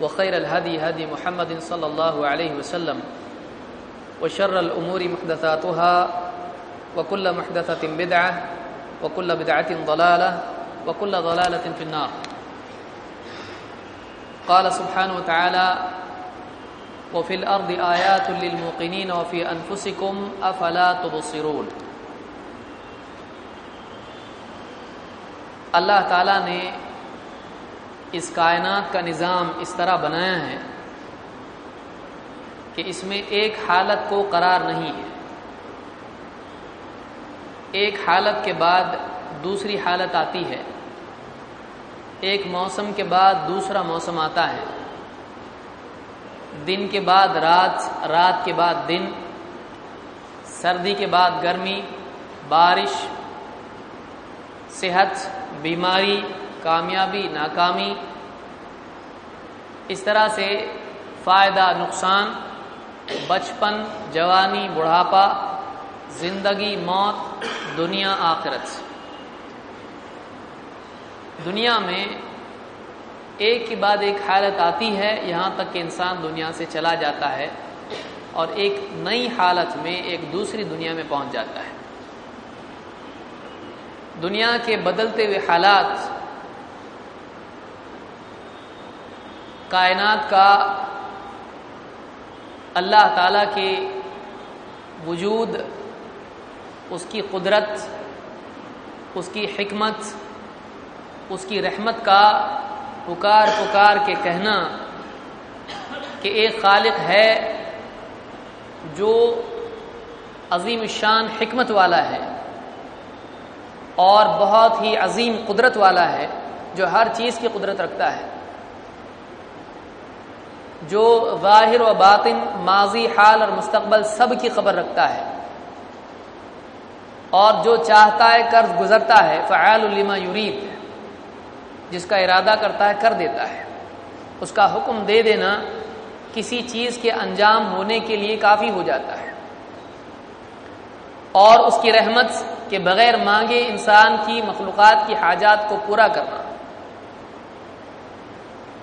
وخير الهدي هدي محمد صلى الله عليه وسلم وشر الأمور محدثاتها وكل محدثة بدعة وكل بدعة ضلالة وكل ضلالة في النار. قال سبحانه وتعالى وفي الأرض آيات للموقنين وفي أنفسكم أفلا تبصرون. اللہ تعالیٰ نے اس کائنات کا نظام اس طرح بنایا ہے کہ اس میں ایک حالت کو قرار نہیں ہے۔ ایک حالت کے بعد دوسری حالت آتی ہے۔ ایک موسم کے بعد دوسرا موسم آتا ہے۔ دن کے بعد رات رات کے بعد دن، سردی کے بعد گرمی، بارش، صحت، بیماری کامیابی، ناکامی، اس طرح سے فائدہ، نقصان، بچپن، جوانی، بڑھاپا، زندگی، موت، دنیا، آخرت۔ دنیا میں ایک کے بعد ایک حالت آتی ہے، یہاں تک کہ انسان دنیا سے چلا جاتا ہے اور ایک نئی حالت میں ایک دوسری دنیا میں پہنچ جاتا ہے۔ دنیا کے بدلتے ہوئے حالات کائنات کا اللہ تعالی کے وجود، اس کی قدرت، اس کی حکمت، اس کی رحمت کا پکار پکار کے کہنا کہ ایک خالق ہے جو عظیم شان حکمت والا ہے اور بہت ہی عظیم قدرت والا ہے جو ہر چیز کی قدرت رکھتا ہے۔ جو ظاہر و باطن، ماضی، حال اور مستقبل سب کی خبر رکھتا ہے۔ اور جو چاہتا ہے قرض گزرتا ہے، فعال الما یورید جس کا ارادہ کرتا ہے کر دیتا ہے۔ اس کا حکم دے دینا کسی چیز کے انجام ہونے کے لیے کافی ہو جاتا ہے۔ اور اس کی رحمت کے بغیر مانگے انسان کی مخلوقات کی حاجات کو پورا کرنا۔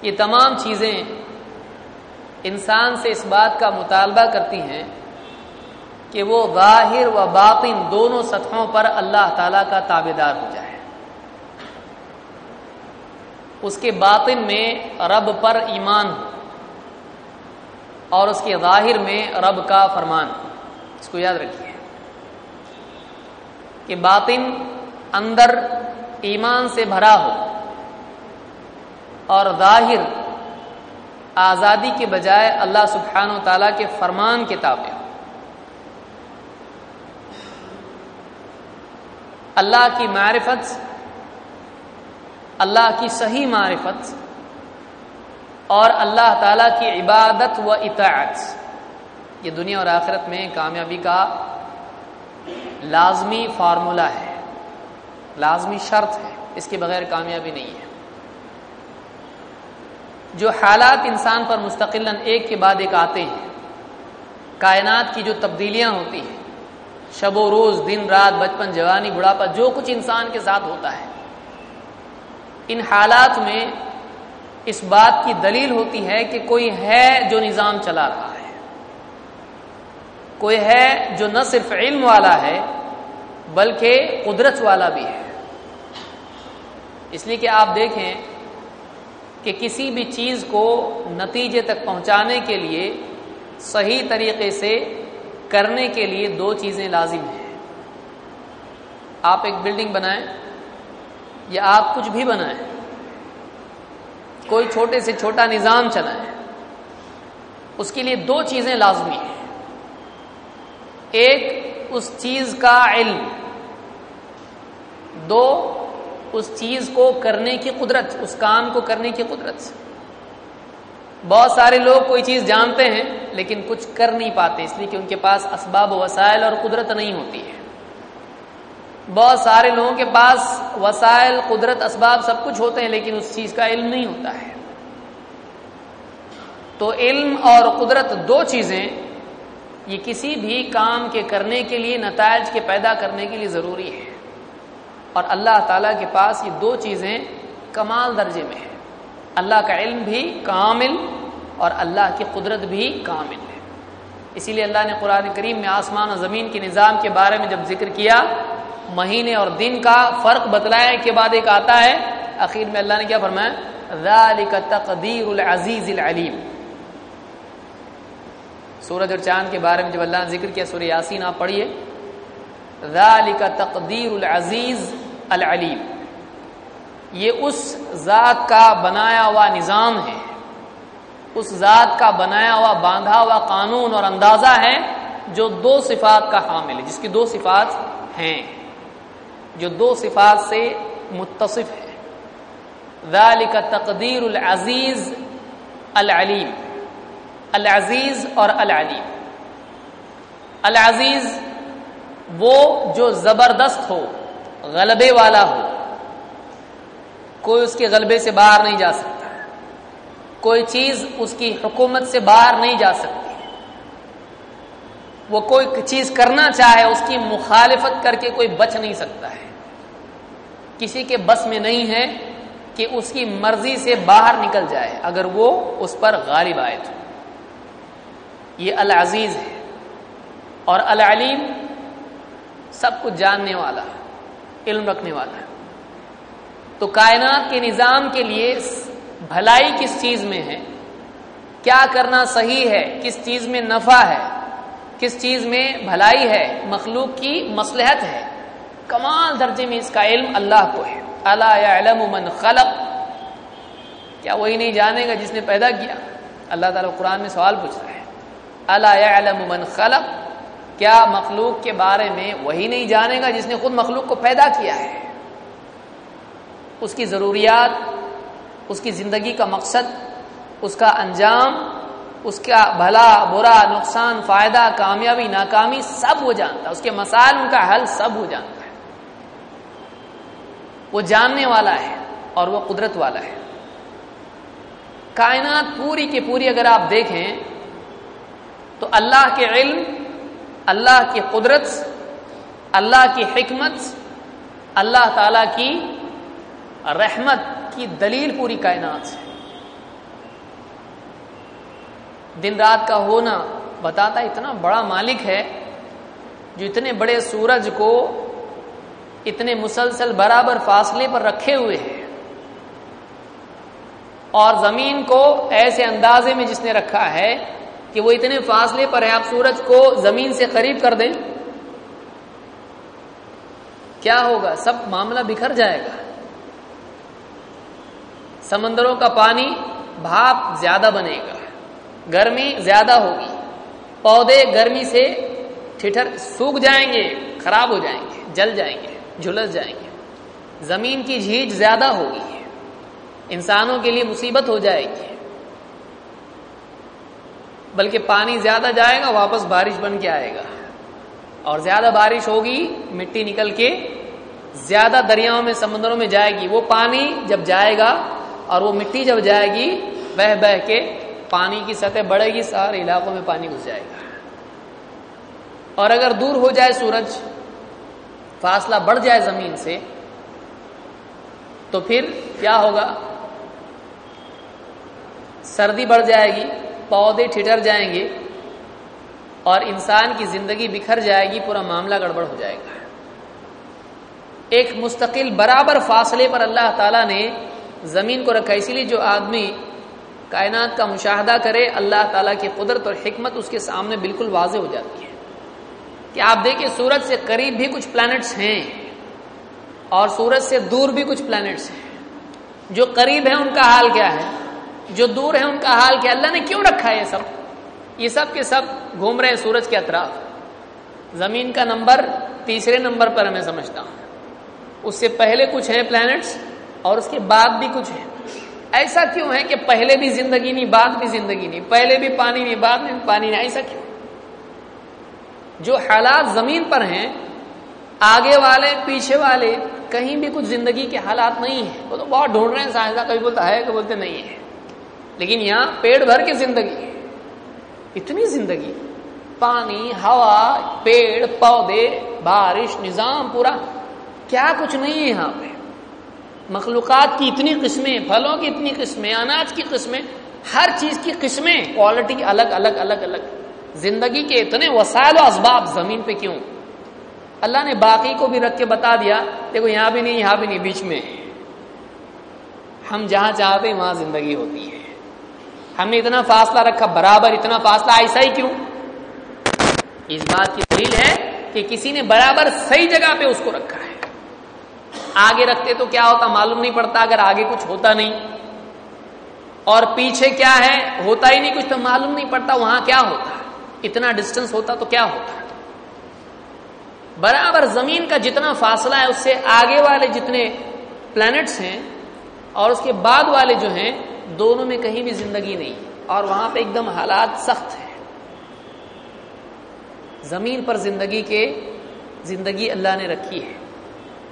یہ تمام چیزیں انسان سے اس بات کا مطالبہ کرتی ہیں کہ وہ ظاہر و باطن دونوں سطحوں پر اللہ تعالی کا تابے دار ہو جائے۔ اس کے باطن میں رب پر ایمان اور اس کے ظاہر میں رب کا فرمان اس کو یاد رکھیے کہ باطن اندر ایمان سے بھرا ہو اور ظاہر آزادی کے بجائے اللہ سبحانہ و تعالیٰ کے فرمان کے تابع اللہ کی معرفت، اللہ کی صحیح معرفت اور اللہ تعالیٰ کی عبادت و اطاعت۔ یہ دنیا اور آخرت میں کامیابی کا لازمی فارمولہ ہے، لازمی شرط ہے، اس کے بغیر کامیابی نہیں ہے۔ جو حالات انسان پر مستقل ایک کے بعد ایک آتے ہیں، کائنات کی جو تبدیلیاں ہوتی ہیں، شب و روز، دن، رات، بچپن، جوانی، بڑھاپا، جو کچھ انسان کے ساتھ ہوتا ہے، ان حالات میں اس بات کی دلیل ہوتی ہے کہ کوئی ہے جو نظام چلا رہا ہے، کوئی ہے جو نہ صرف علم والا ہے، بلکہ قدرت والا بھی ہے۔ اس لیے کہ آپ دیکھیں کہ کسی بھی چیز کو نتیجے تک پہنچانے کے لیے صحیح طریقے سے کرنے کے لیے دو چیزیں لازم ہیں۔ آپ ایک بلڈنگ بنائیں یا آپ کچھ بھی بنائیں، کوئی چھوٹے سے چھوٹا نظام چلائیں، اس کے لیے دو چیزیں لازمی ہیں۔ ایک، اس چیز کا علم۔ دو اس چیز کو کرنے کی قدرت، اس کام کو کرنے کی قدرت۔ بہت سارے لوگ کوئی چیز جانتے ہیں لیکن کچھ کر نہیں پاتے، اس لیے کہ ان کے پاس اسباب وسائل اور قدرت نہیں ہوتی ہے۔ بہت سارے لوگوں کے پاس وسائل، قدرت، اسباب سب کچھ ہوتے ہیں لیکن اس چیز کا علم نہیں ہوتا ہے۔ تو علم اور قدرت دو چیزیں، یہ کسی بھی کام کے کرنے کے لیے، نتائج کے پیدا کرنے کے لیے ضروری ہے اور اللہ تعالیٰ کے پاس یہ دو چیزیں کمال درجے میں ہیں۔ اللہ کا علم بھی کامل اور اللہ کی قدرت بھی کامل ہے۔ اسی لیے اللہ نے قرآن کریم میں آسمان اور زمین کے نظام کے بارے میں جب ذکر کیا، مہینے اور دن کا فرق بتلایا کے بعد ایک آتا ہے۔ اخیر میں اللہ نے کیا فرمایا، ذالک تقدیر العزیز العلیم۔ سورج اور چاند کے بارے میں جب اللہ نے ذکر کیا، سورہ یاسین، آپ پڑھیے۔ ذالک تقدیر العزیز العلیم۔ یہ اس ذات کا بنایا ہوا نظام ہے۔ اس ذات کا بنایا ہوا، باندھا ہوا قانون اور اندازہ ہے جو دو صفات کا حامل ہے۔ جس کی دو صفات ہیں، جو دو صفات سے متصف ہے۔ ذالک تقدیر العزیز العلیم۔ العزیز اور العلیم۔ العزیز وہ جو زبردست ہو، غلبے والا ہو، کوئی اس کے غلبے سے باہر نہیں جا سکتا۔ کوئی چیز اس کی حکومت سے باہر نہیں جا سکتی۔ وہ کوئی چیز کرنا چاہے، اس کی مخالفت کر کے کوئی بچ نہیں سکتا ہے۔ کسی کے بس میں نہیں ہے کہ اس کی مرضی سے باہر نکل جائے، اگر وہ اس پر غالب آئے تو۔ یہ العزیز ہے۔ اور العلیم سب کچھ جاننے والا ہے، علم رکھنے والا ہے۔ تو کائنات کے نظام کے لیے بھلائی کس چیز میں ہے؟ کیا کرنا صحیح ہے؟ کس چیز میں نفع ہے؟ کس چیز میں بھلائی ہے؟ مخلوق کی مسلحت ہے۔ کمال درجے میں اس کا علم اللہ کو ہے۔ اللہ من خلق۔ کیا وہی نہیں جانے گا جس نے پیدا کیا؟ اللہ تعالیٰ قرآن میں سوال پوچھ رہا ہے اللہ من خلق۔ کیا مخلوق کے بارے میں وہی نہیں جانے گا جس نے خود مخلوق کو پیدا کیا ہے؟ اس کی ضروریات، اس کی زندگی کا مقصد، اس کا انجام، اس کا بھلا، برا، نقصان، فائدہ، کامیابی، ناکامی سب وہ جانتا ہے۔ اس کے مسائل، ان کا حل سب وہ جانتا ہے۔ وہ جاننے والا ہے اور وہ قدرت والا ہے۔ کائنات پوری کی پوری اگر آپ دیکھیں تو اللہ کے علم اللہ کی قدرت، اللہ کی حکمت، اللہ تعالی کی رحمت کی دلیل پوری کائنات سے دن رات کا ہونا بتاتا اتنا بڑا مالک ہے جو اتنے بڑے سورج کو اتنے مسلسل برابر فاصلے پر رکھے ہوئے ہیں۔ اور زمین کو ایسے اندازے میں جس نے رکھا ہے کہ وہ اتنے فاصلے پر ہے آپ سورج کو زمین سے قریب کر دیں۔ کیا ہوگا؟ سب معاملہ بکھر جائے گا۔ سمندروں کا پانی بھاپ زیادہ بنے گا۔ گرمی زیادہ ہوگی۔ پودے گرمی سے ٹھٹر سوکھ جائیں گے، خراب ہو جائیں گے، جل جائیں گے، جھلس جائیں گے۔ زمین کی جھیج زیادہ ہوگی۔ انسانوں کے لیے مصیبت ہو جائے گی۔ بلکہ پانی زیادہ جائے گا، واپس بارش بن کے آئے گا۔ اور زیادہ بارش ہوگی، مٹی نکل کے زیادہ دریاؤں میں، سمندروں میں جائے گی۔ وہ پانی جب جائے گا اور وہ مٹی جب جائے گی بہ بہ کے پانی کی سطح بڑھے گی، سارے علاقوں میں پانی گھس جائے گا۔ اور اگر دور ہو جائے سورج، فاصلہ بڑھ جائے زمین سے، تو پھر کیا ہوگا؟ سردی بڑھ جائے گی پودے ٹھٹر جائیں گے اور انسان کی زندگی بکھر جائے گی، پورا معاملہ گڑبڑ ہو جائے گا۔ ایک مستقل برابر فاصلے پر اللہ تعالیٰ نے زمین کو رکھا، اسی لیے جو آدمی کائنات کا مشاہدہ کرے، اللہ تعالیٰ کی قدرت اور حکمت اس کے سامنے بالکل واضح ہو جاتی ہے۔ کہ آپ دیکھیں، سورج سے قریب بھی کچھ پلانٹس ہیں اور سورج سے دور بھی کچھ پلانٹس ہیں۔ جو قریب ہے ان کا حال کیا ہے؟ جو دور ہے ان کا حال کیا اللہ نے کیوں رکھا ہے یہ سب؟ یہ سب کے سب گھوم رہے ہیں سورج کے اطراف۔ زمین کا نمبر تیسرے نمبر پر میں سمجھتا ہوں۔ اس سے پہلے کچھ ہیں پلانٹس اور اس کے بعد بھی کچھ ہے ایسا کیوں ہے کہ پہلے بھی زندگی نہیں، بعد بھی زندگی نہیں؟ پہلے بھی پانی نہیں، بعد میں پانی نہیں، ایسا کیوں؟ جو حالات زمین پر ہیں، آگے والے، پیچھے والے، کہیں بھی کچھ زندگی کے حالات نہیں ہیں۔ وہ تو بہت ڈھونڈ رہے ہیں، سائنسداں کبھی بولتا ہے کہ بولتے نہیں ہے لیکن یہاں پیڑ بھر کے زندگی ہے۔ اتنی زندگی۔ پانی، ہوا، پیڑ، پودے، بارش، نظام پورا۔ کیا کچھ نہیں ہے یہاں پہ۔ مخلوقات کی اتنی قسمیں، پھلوں کی اتنی قسمیں، اناج کی قسمیں، ہر چیز کی قسمیں۔ کوالٹی الگ الگ الگ الگ۔ زندگی کے اتنے وسائل و اسباب زمین پہ کیوں؟ اللہ نے باقی کو بھی رکھ کے بتا دیا، دیکھو یہاں بھی نہیں، یہاں بھی نہیں، بیچ میں۔ ہم جہاں چاہتے ہیں، وہاں زندگی ہوتی ہے۔ ہم نے اتنا فاصلہ رکھا، برابر اتنا فاصلہ، ایسا ہی کیوں؟ اس بات کی دلیل ہے کہ کسی نے برابر صحیح جگہ پہ اس کو رکھا ہے۔ آگے رکھتے تو کیا ہوتا؟ معلوم نہیں پڑتا اگر آگے کچھ ہوتا نہیں۔ اور پیچھے کیا ہے؟ ہوتا ہی نہیں کچھ تو معلوم نہیں پڑتا وہاں کیا ہوتا۔ اتنا ڈسٹینس ہوتا تو کیا ہوتا؟ برابر زمین کا جتنا فاصلہ ہے، اس سے آگے والے جتنے پلانٹس ہیں اور اس کے بعد والے جو ہیں دونوں میں کہیں بھی زندگی نہیں۔ اور وہاں پہ ایک دم حالات سخت ہیں۔ زمین پر زندگی کے زندگی اللہ نے رکھی ہے۔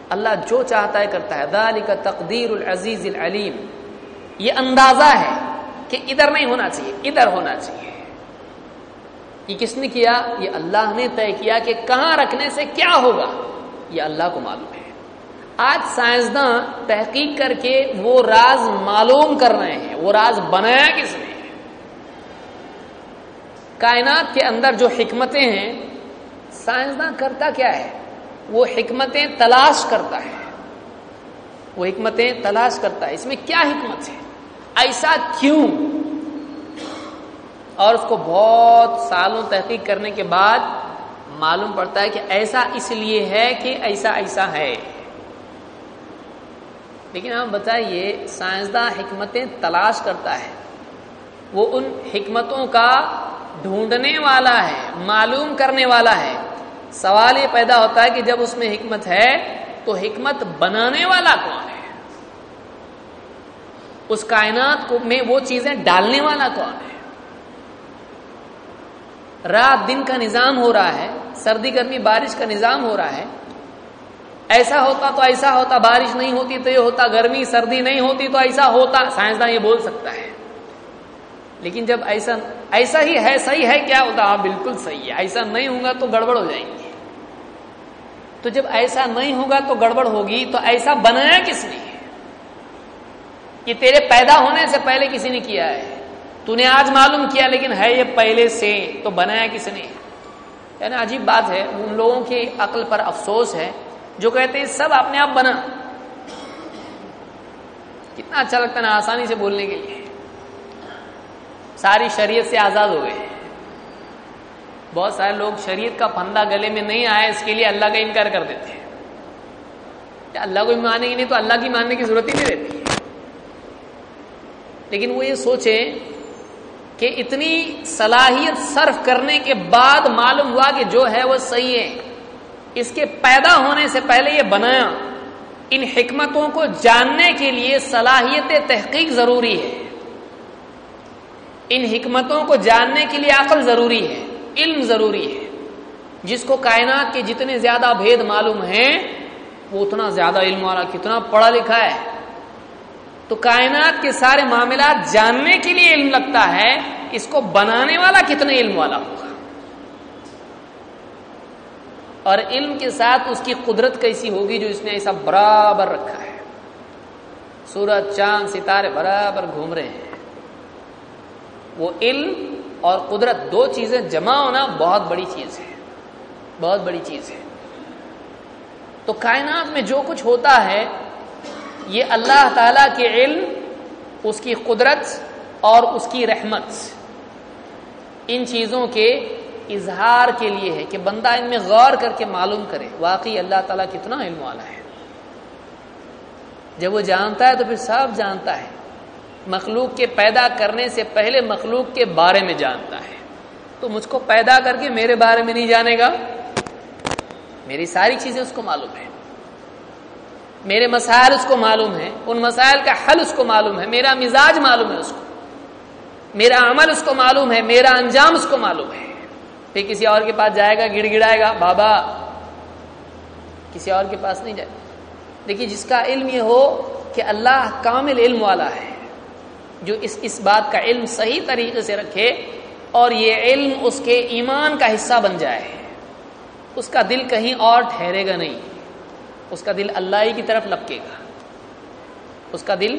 اللہ جو چاہتا ہے کرتا ہے۔ دال کا تقدیر العزیز العلیم۔ یہ اندازہ ہے کہ ادھر نہیں ہونا چاہیے، ادھر ہونا چاہیے۔ یہ کس نے کیا؟ یہ اللہ نے طے کیا کہ کہاں رکھنے سے کیا ہوگا؟ یہ اللہ کو معلوم ہے۔ آج سائنسداں تحقیق کر کے وہ راز معلوم کر رہے ہیں، وہ راز بنایا کس نے؟ کائنات کے اندر جو حکمتیں ہیں، سائنسداں کرتا کیا ہے؟ وہ حکمتیں تلاش کرتا ہے۔ وہ حکمتیں تلاش کرتا ہے۔ اس میں کیا حکمت ہے؟ ایسا کیوں؟ اور اس کو بہت سالوں تحقیق کرنے کے بعد معلوم پڑتا ہے کہ ایسا اس لیے ہے کہ ایسا ایسا ہے۔ لیکن آپ بتائیے سائنسداں حکمتیں تلاش کرتا ہے۔ وہ ان حکمتوں کا ڈھونڈنے والا ہے، معلوم کرنے والا ہے۔ سوال یہ پیدا ہوتا ہے کہ جب اس میں حکمت ہے، تو حکمت بنانے والا کون ہے؟ اس کائنات کو میں وہ چیزیں ڈالنے والا کون ہے؟ رات دن کا نظام ہو رہا ہے، سردی گرمی بارش کا نظام ہو رہا ہے ایسا ہوتا تو ایسا ہوتا، بارش نہیں ہوتی تو یہ ہوتا، گرمی، سردی نہیں ہوتی تو ایسا ہوتا سائنسداں یہ بول سکتا ہے۔ لیکن جب ایسا ایسا ہی ہے، صحیح ہے، کیا ہوتا؟ ہاں بالکل صحیح ہے۔ ایسا نہیں ہوگا تو گڑبڑ ہو جائیں گے۔ تو جب ایسا نہیں ہوگا تو گڑبڑ ہوگی، تو ایسا بنایا کس نے؟ یہ تیرے پیدا ہونے سے پہلے کسی نے کیا ہے؟ تو نے آج معلوم کیا، لیکن ہے یہ پہلے سے، تو بنایا کس نے؟ یعنی عجیب بات ہے، ان لوگوں کی عقل پر افسوس ہے۔ جو کہتے ہیں سب اپنے آپ بنا۔ کتنا اچھا لگتا ہے نا آسانی سے بولنے کے لیے۔ ساری شریعت سے آزاد ہو گئے۔ بہت سارے لوگ شریعت کا پھندا گلے میں نہیں آئے، اس کے لیے اللہ کا انکار کر دیتے ہیں۔ اللہ کو مانیں گے نہیں تو اللہ کی ماننے کی ضرورت ہی نہیں رہتی۔ لیکن وہ یہ سوچیں کہ اتنی صلاحیت صرف کرنے کے بعد معلوم ہوا کہ جو ہے وہ صحیح ہے۔ اس کے پیدا ہونے سے پہلے یہ بنایا۔ ان حکمتوں کو جاننے کے لیے صلاحیت تحقیق ضروری ہے۔ ان حکمتوں کو جاننے کے لیے عقل ضروری ہے، علم ضروری ہے۔ جس کو کائنات کے جتنے زیادہ بھید معلوم ہیں، وہ اتنا زیادہ علم والا، کتنا پڑھا لکھا ہے۔ تو کائنات کے سارے معاملات جاننے کے لیے علم لگتا ہے، اس کو بنانے والا کتنے علم والا ہوگا؟ اور علم کے ساتھ اس کی قدرت کیسی ہوگی جو اس نے ایسا برابر رکھا ہے؟ سورج، چاند، ستارے برابر گھوم رہے ہیں۔ وہ علم اور قدرت دو چیزیں جمع ہونا بہت بڑی چیز ہے۔ بہت بڑی چیز ہے۔ تو کائنات میں جو کچھ ہوتا ہے، یہ اللہ تعالی کے علم، اس کی قدرت اور اس کی رحمت۔ ان چیزوں کے اظہار کے لیے ہے کہ بندہ ان میں غور کر کے معلوم کرے، واقعی اللہ تعالیٰ کتنا علم والا ہے۔ جب وہ جانتا ہے تو پھر سب جانتا ہے۔ مخلوق کے پیدا کرنے سے پہلے مخلوق کے بارے میں جانتا ہے۔ تو مجھ کو پیدا کر کے میرے بارے میں نہیں جانے گا؟ میری ساری چیزیں اس کو معلوم ہے میرے مسائل اس کو معلوم ہے ان مسائل کا حل اس کو معلوم ہے۔ میرا مزاج معلوم ہے اس کو۔ میرا عمل اس کو معلوم ہے۔ میرا انجام اس کو معلوم ہے۔ پھر کسی اور کے پاس جائے گا گڑ گڑائے گا، بابا، کسی اور کے پاس نہیں جائے۔ دیکھیے، جس کا علم یہ ہو کہ اللہ کامل علم والا ہے، جو اس اس بات کا علم صحیح طریقے سے رکھے اور یہ علم اس کے ایمان کا حصہ بن جائے۔ اس کا دل کہیں اور ٹھہرے گا نہیں، اس کا دل اللہ ہی کی طرف لپکے گا۔ اس کا دل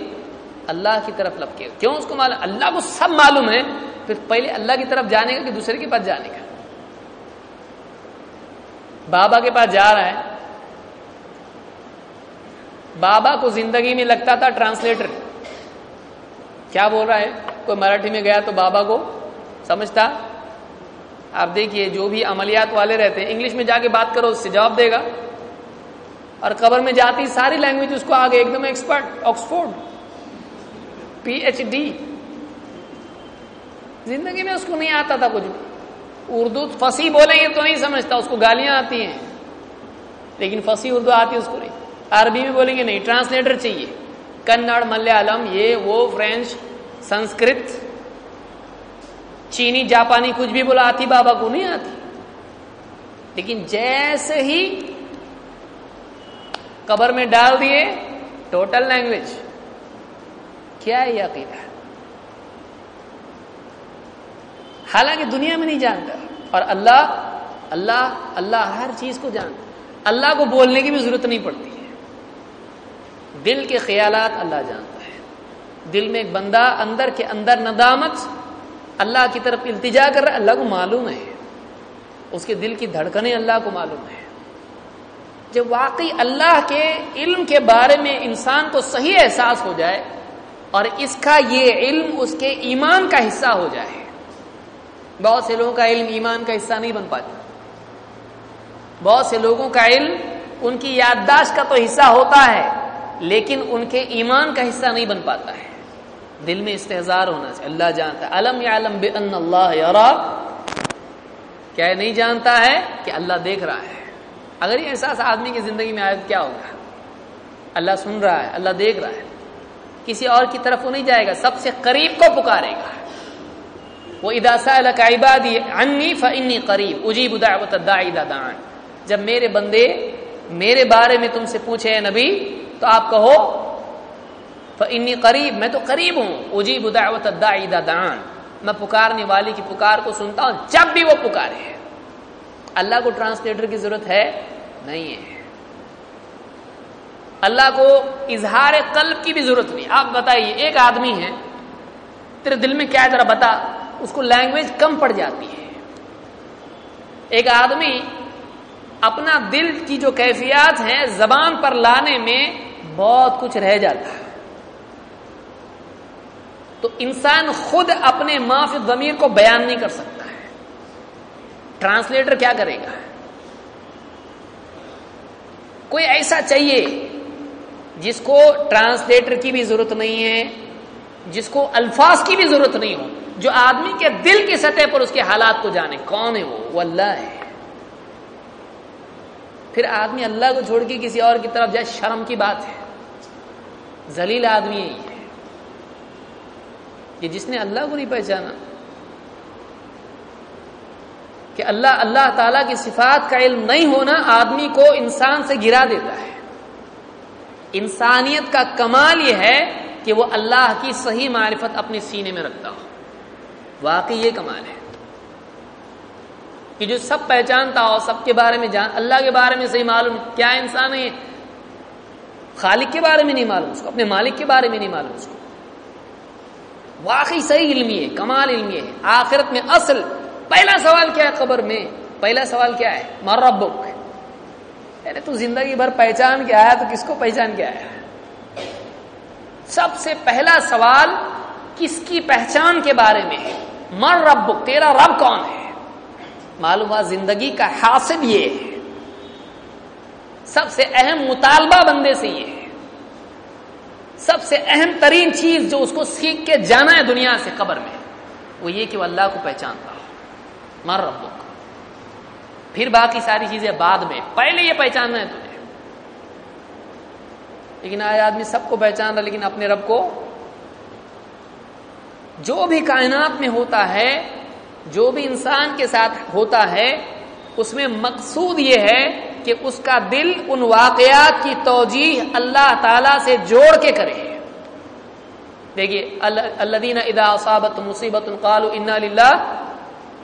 اللہ کی طرف لپکے گا۔ کیوں؟ اس کو معلوم، اللہ کو سب معلوم ہے، پھر پہلے اللہ کی طرف جانے کا کہ دوسرے کے پاس جانے کا۔ بابا کے پاس جا رہا ہے۔ بابا کو زندگی میں لگتا تھا ٹرانسلیٹر۔ کیا بول رہا ہے؟ کوئی مراٹھی میں گیا تو بابا کو سمجھتا؟ آپ دیکھیے، جو بھی عملیات والے رہتے ہیں، انگلش میں جا کے بات کرو، اس سے جواب دے گا۔ اور قبر میں جاتی ساری لینگویج اس کو آگے ایک دم expert Oxford P H D زندگی میں اس کو نہیں آتا تھا کچھ اردو فصیح بولیں گے تو نہیں سمجھتا، اس کو گالیاں آتی ہیں۔ لیکن فصیح اردو آتی ہے اس کو نہیں۔ عربی میں بولیں گے نہیں، ٹرانسلیٹر چاہیے۔ کنڑ، ملیالم، یہ، وہ، فرینچ، سنسکرت، چینی، جاپانی، کچھ بھی بولا آتی بابا کو نہیں آتی۔ لیکن جیسے ہی قبر میں ڈال دیے، ٹوٹل لینگویج۔ کیا ہے یہ عقیدہ حالانکہ دنیا میں نہیں جانتا اور اللہ اللہ اللہ ہر چیز کو جانتا اللہ کو بولنے کی بھی ضرورت نہیں پڑتی ہے۔ دل کے خیالات اللہ جانتا ہے۔ دل میں ایک بندہ اندر کے اندر ندامت اللہ کی طرف التجا کر رہا ہے، اللہ کو معلوم ہے۔ اس کے دل کی دھڑکنیں اللہ کو معلوم ہے۔ جب واقعی اللہ کے علم کے بارے میں انسان کو صحیح احساس ہو جائے اور اس کا یہ علم اس کے ایمان کا حصہ ہو جائے بہت سے لوگوں کا علم ایمان کا حصہ نہیں بن پاتا۔ بہت سے لوگوں کا علم ان کی یادداشت کا تو حصہ ہوتا ہے، لیکن ان کے ایمان کا حصہ نہیں بن پاتا ہے۔ دل میں استحزار ہونا چاہیے۔ اللہ جانتا ہے۔ علم یا علم بے اللہ یارا کیا نہیں جانتا ہے کہ اللہ دیکھ رہا ہے۔ اگر یہ احساس آدمی کی زندگی میں آئے تو کیا ہوگا؟ اللہ سن رہا ہے، اللہ دیکھ رہا ہے۔ کسی اور کی طرف وہ نہیں جائے گا، سب سے قریب کو پکارے گا۔ وہ اداسا عبادی انی فنی قریب اجیب دان جب میرے بندے میرے بارے میں تم سے پوچھے نبی، تو آپ کہو فنی قریب میں تو قریب ہوں اجیب دعوت دان میں پکارنے والی کی پکار کو سنتا ہوں، جب بھی وہ پکارے۔ اللہ کو ٹرانسلیٹر کی ضرورت ہے؟ نہیں ہے۔ اللہ کو اظہار قلب کی بھی ضرورت نہیں۔ آپ بتائیے، ایک آدمی ہے، تیرے دل میں کیا ہے؟ ذرا بتا۔ اس کو لینگویج کم پڑ جاتی ہے۔ ایک آدمی اپنا دل کی جو کیفیات ہیں زبان پر لانے میں بہت کچھ رہ جاتا ہے۔ تو انسان خود اپنے معاف ضمیر کو بیان نہیں کر سکتا ہے۔ ٹرانسلیٹر کیا کرے گا؟ کوئی ایسا چاہیے جس کو ٹرانسلیٹر کی بھی ضرورت نہیں ہے، جس کو الفاظ کی بھی ضرورت نہیں ہو۔ جو آدمی کے دل کی سطح پر اس کے حالات کو جانے، کون ہے وہ؟ وہ اللہ ہے۔ پھر آدمی اللہ کو چھوڑ کے کسی اور کی طرف جائے، شرم کی بات ہے۔ زلیل آدمی ہے یہ جس نے اللہ کو نہیں پہچانا۔ کہ اللہ اللہ تعالی کی صفات کا علم نہیں ہونا آدمی کو انسان سے گرا دیتا ہے۔ انسانیت کا کمال یہ ہے کہ وہ اللہ کی صحیح معرفت اپنے سینے میں رکھتا ہو۔ واقعی یہ کمال ہے کہ جو سب پہچانتا ہو سب کے بارے میں جان اللہ کے بارے میں صحیح معلوم، کیا انسان ہے؟ خالق کے بارے میں نہیں معلوم اس کو، اپنے مالک کے بارے میں نہیں معلوم اس کو۔ واقعی صحیح علمی ہے، کمال علمی ہے۔ آخرت میں اصل، پہلا سوال کیا ہے قبر میں؟ پہلا سوال کیا ہے؟ مر ربک؟ ارے تو زندگی بھر پہچان کے آیا تو کس کو پہچان کے آیا؟ سب سے پہلا سوال کس کی پہچان کے بارے میں ہے؟ مر رب، تیرا رب کون ہے؟ معلوم ہوا زندگی کا حاصل یہ ہے۔ سب سے اہم مطالبہ بندے سے یہ ہے۔ سب سے اہم ترین چیز جو اس کو سیکھ کے جانا ہے دنیا سے قبر میں، وہ یہ کہ وہ اللہ کو پہچانتا ہو۔ مر رب پھر باقی ساری چیزیں بعد میں۔ پہلے یہ پہچاننا ہے تجھے۔ لیکن آج آدمی سب کو پہچان رہا، لیکن اپنے رب کو جو بھی کائنات میں ہوتا ہے، جو بھی انسان کے ساتھ ہوتا ہے، اس میں مقصود یہ ہے کہ اس کا دل ان واقعات کی توجہ اللہ تعالی سے جوڑ کے کرے۔ دیکھیے اللہ ادا اصابت مصیبت القال انا للہ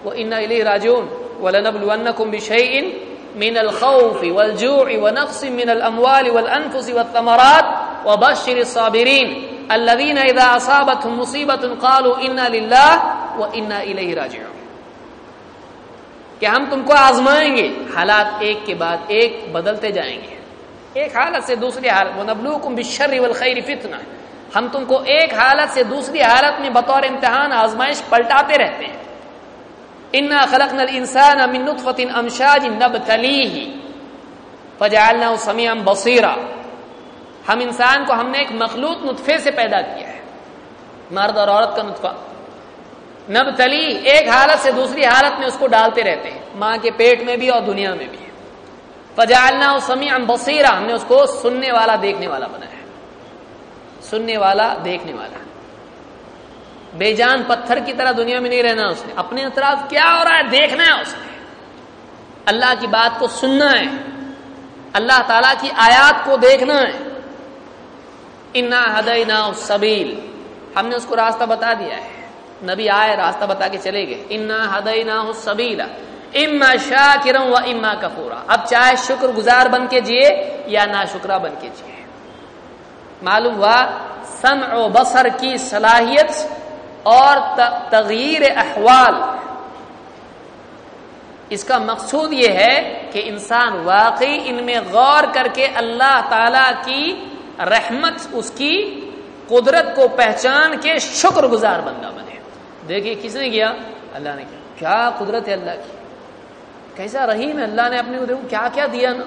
و انا الیہ راجون ولنبلونکم بشیء من الخوف والجوع ونقص من الاموال والانفس والثمرات وبشر الصابرین۔ الذين اذا اصابتهم مصیبت قالوا انا للہ و انا الیہ راجعون. کہ ہم تم کو آزمائیں گے، حالات ایک کے بعد ایک بدلتے جائیں گے۔ ایک حالت سے دوسری حالت وہ نبلو کم بشر والخیر فتنہ ہم تم کو ایک حالت سے دوسری حالت میں بطور امتحان آزمائش پلٹاتے رہتے ہیں۔ انا خلق نل انسان امن فتن امشاج نب تلی فجالنا سمیع بصیرا ہم انسان کو ہم نے ایک مخلوط نطفے سے پیدا کیا ہے۔ مرد اور عورت کا نطفہ۔ نب تلی ایک حالت سے دوسری حالت میں اس کو ڈالتے رہتے ہیں۔ ماں کے پیٹ میں بھی اور دنیا میں بھی۔ فجالنا سمی بصیرہ۔ ہم نے اس کو سننے والا، دیکھنے والا بنایا سننے والا، دیکھنے والا۔ بے جان پتھر کی طرح دنیا میں نہیں رہنا اس نے۔ اپنے اطراف کیا ہو رہا ہے؟ دیکھنا ہے اس نے۔ اللہ کی بات کو سننا ہے۔ اللہ تعالی کی آیات کو دیکھنا ہے۔ انا ہدینا سبیل ہم نے اس کو راستہ بتا دیا ہے۔ نبی آئے، راستہ بتا کے چلے گئے۔ انا ہدئی نہ سبیلا اما شاہ و اما کپورا اب چاہے شکر گزار بن کے جیے یا نا شکرا بن کے جیے۔ معلوم ہوا، سمع و بصر کی صلاحیت اور تغیر احوال۔ اس کا مقصود یہ ہے کہ انسان واقعی ان میں غور کر کے اللہ تعالی کی رحمت اس کی قدرت کو پہچان کے شکر گزار بندہ بنے۔ دیکھیے کس نے کیا؟ اللہ نے کیا۔ کیا قدرت ہے اللہ کی؟ کیسا رحیم ہے اللہ نے اپنے کیا کیا دیا نا؟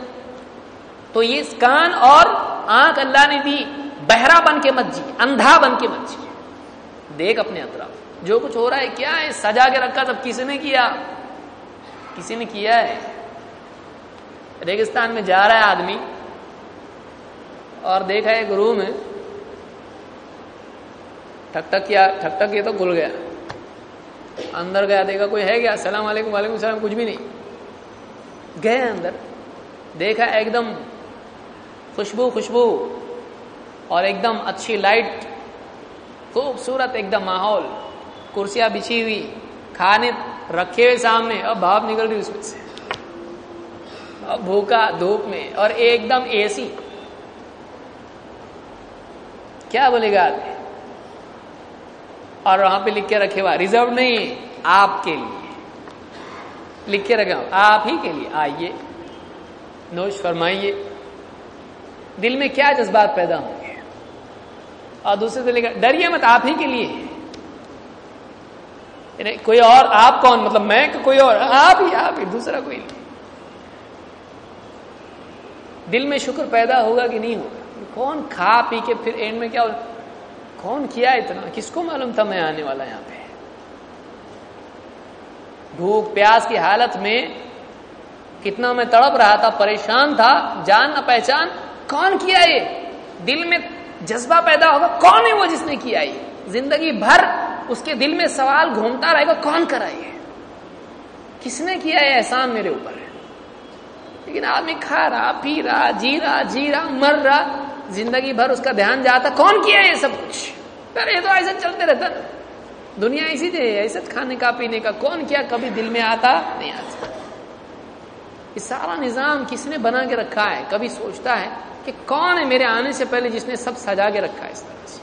تو یہ کان اور آنکھ اللہ نے دی، بہرا بن کے مت جی اندھا بن کے مت جی۔ دیکھ اپنے اطراف۔ جو کچھ ہو رہا ہے، کیا ہے؟ سجا کے رکھا سب کسی نے کیا؟ کسی نے کیا ہے؟ ریگستان میں جا رہا ہے آدمی۔ اور دیکھا ہے روم ہے ٹھک ٹک کیا، ٹھک ٹک یہ تو کھل گیا۔ اندر گیا، دیکھا کوئی ہے کیا؟ السلام علیکم، وعلیکم السلام، کچھ بھی نہیں۔ گئے اندر، دیکھا ایک دم خوشبو خوشبو۔ اور ایک دم اچھی لائٹ، خوبصورت ایک دم ماحول۔ کرسیاں بچھی ہوئی، کھانے رکھے ہوئے سامنے۔ اب بھاپ نکل رہی اس میں سے۔ اب بھوکا، دھوپ میں۔ اور ایک دم اے سی کیا بولے گا آدمی؟ اور وہاں پہ لکھ کے رکھے ہوا، ریزرو نہیں، آپ کے لیے۔ لکھ کے رکھے آپ ہی کے لیے۔ آئیے، نوش فرمائیے۔ دل میں کیا جذبات پیدا ہوں گے؟ اور دوسرے سے لکھا، ڈریے مت، آپ ہی کے لیے۔ یعنی کوئی اور، آپ کون؟ مطلب میں کہ کوئی اور؟ آپ ہی آپ ہی، دوسرا کوئی نہیں۔ دل میں شکر پیدا ہوگا کہ نہیں ہوگا؟ کون کھا پی کے پھر اینڈ میں کیا ہوگا کون کیا اتنا؟ کس کو معلوم تھا میں آنے والا یہاں پہ؟ بھوک پیاس کی حالت میں کتنا میں تڑپ رہا تھا، پریشان تھا، جان نہ پہچان، کون کیا یہ؟ دل میں جذبہ پیدا ہوگا، کون ہے وہ جس نے کیا یہ؟ زندگی بھر اس کے دل میں سوال گھومتا رہے گا، کون کرا یہ؟ کس نے کیا یہ احسان میرے اوپر؟ ہے لیکن آدمی کھا رہا، پی رہا جی رہا جی رہا، مر رہا، زندگی بھر اس کا دھیان جاتا، کون کیا یہ سب کچھ؟ پر یہ تو ایسا چلتے رہتا دنیا اسی دے ایسا کھانے کا، پینے کا، کون کیا کبھی دل میں آتا؟ نہیں آتا۔ یہ سارا نظام کس نے بنا کے رکھا ہے؟ کبھی سوچتا ہے کہ کون ہے میرے آنے سے پہلے جس نے سب سجا کے رکھا ہے اس طرح سے۔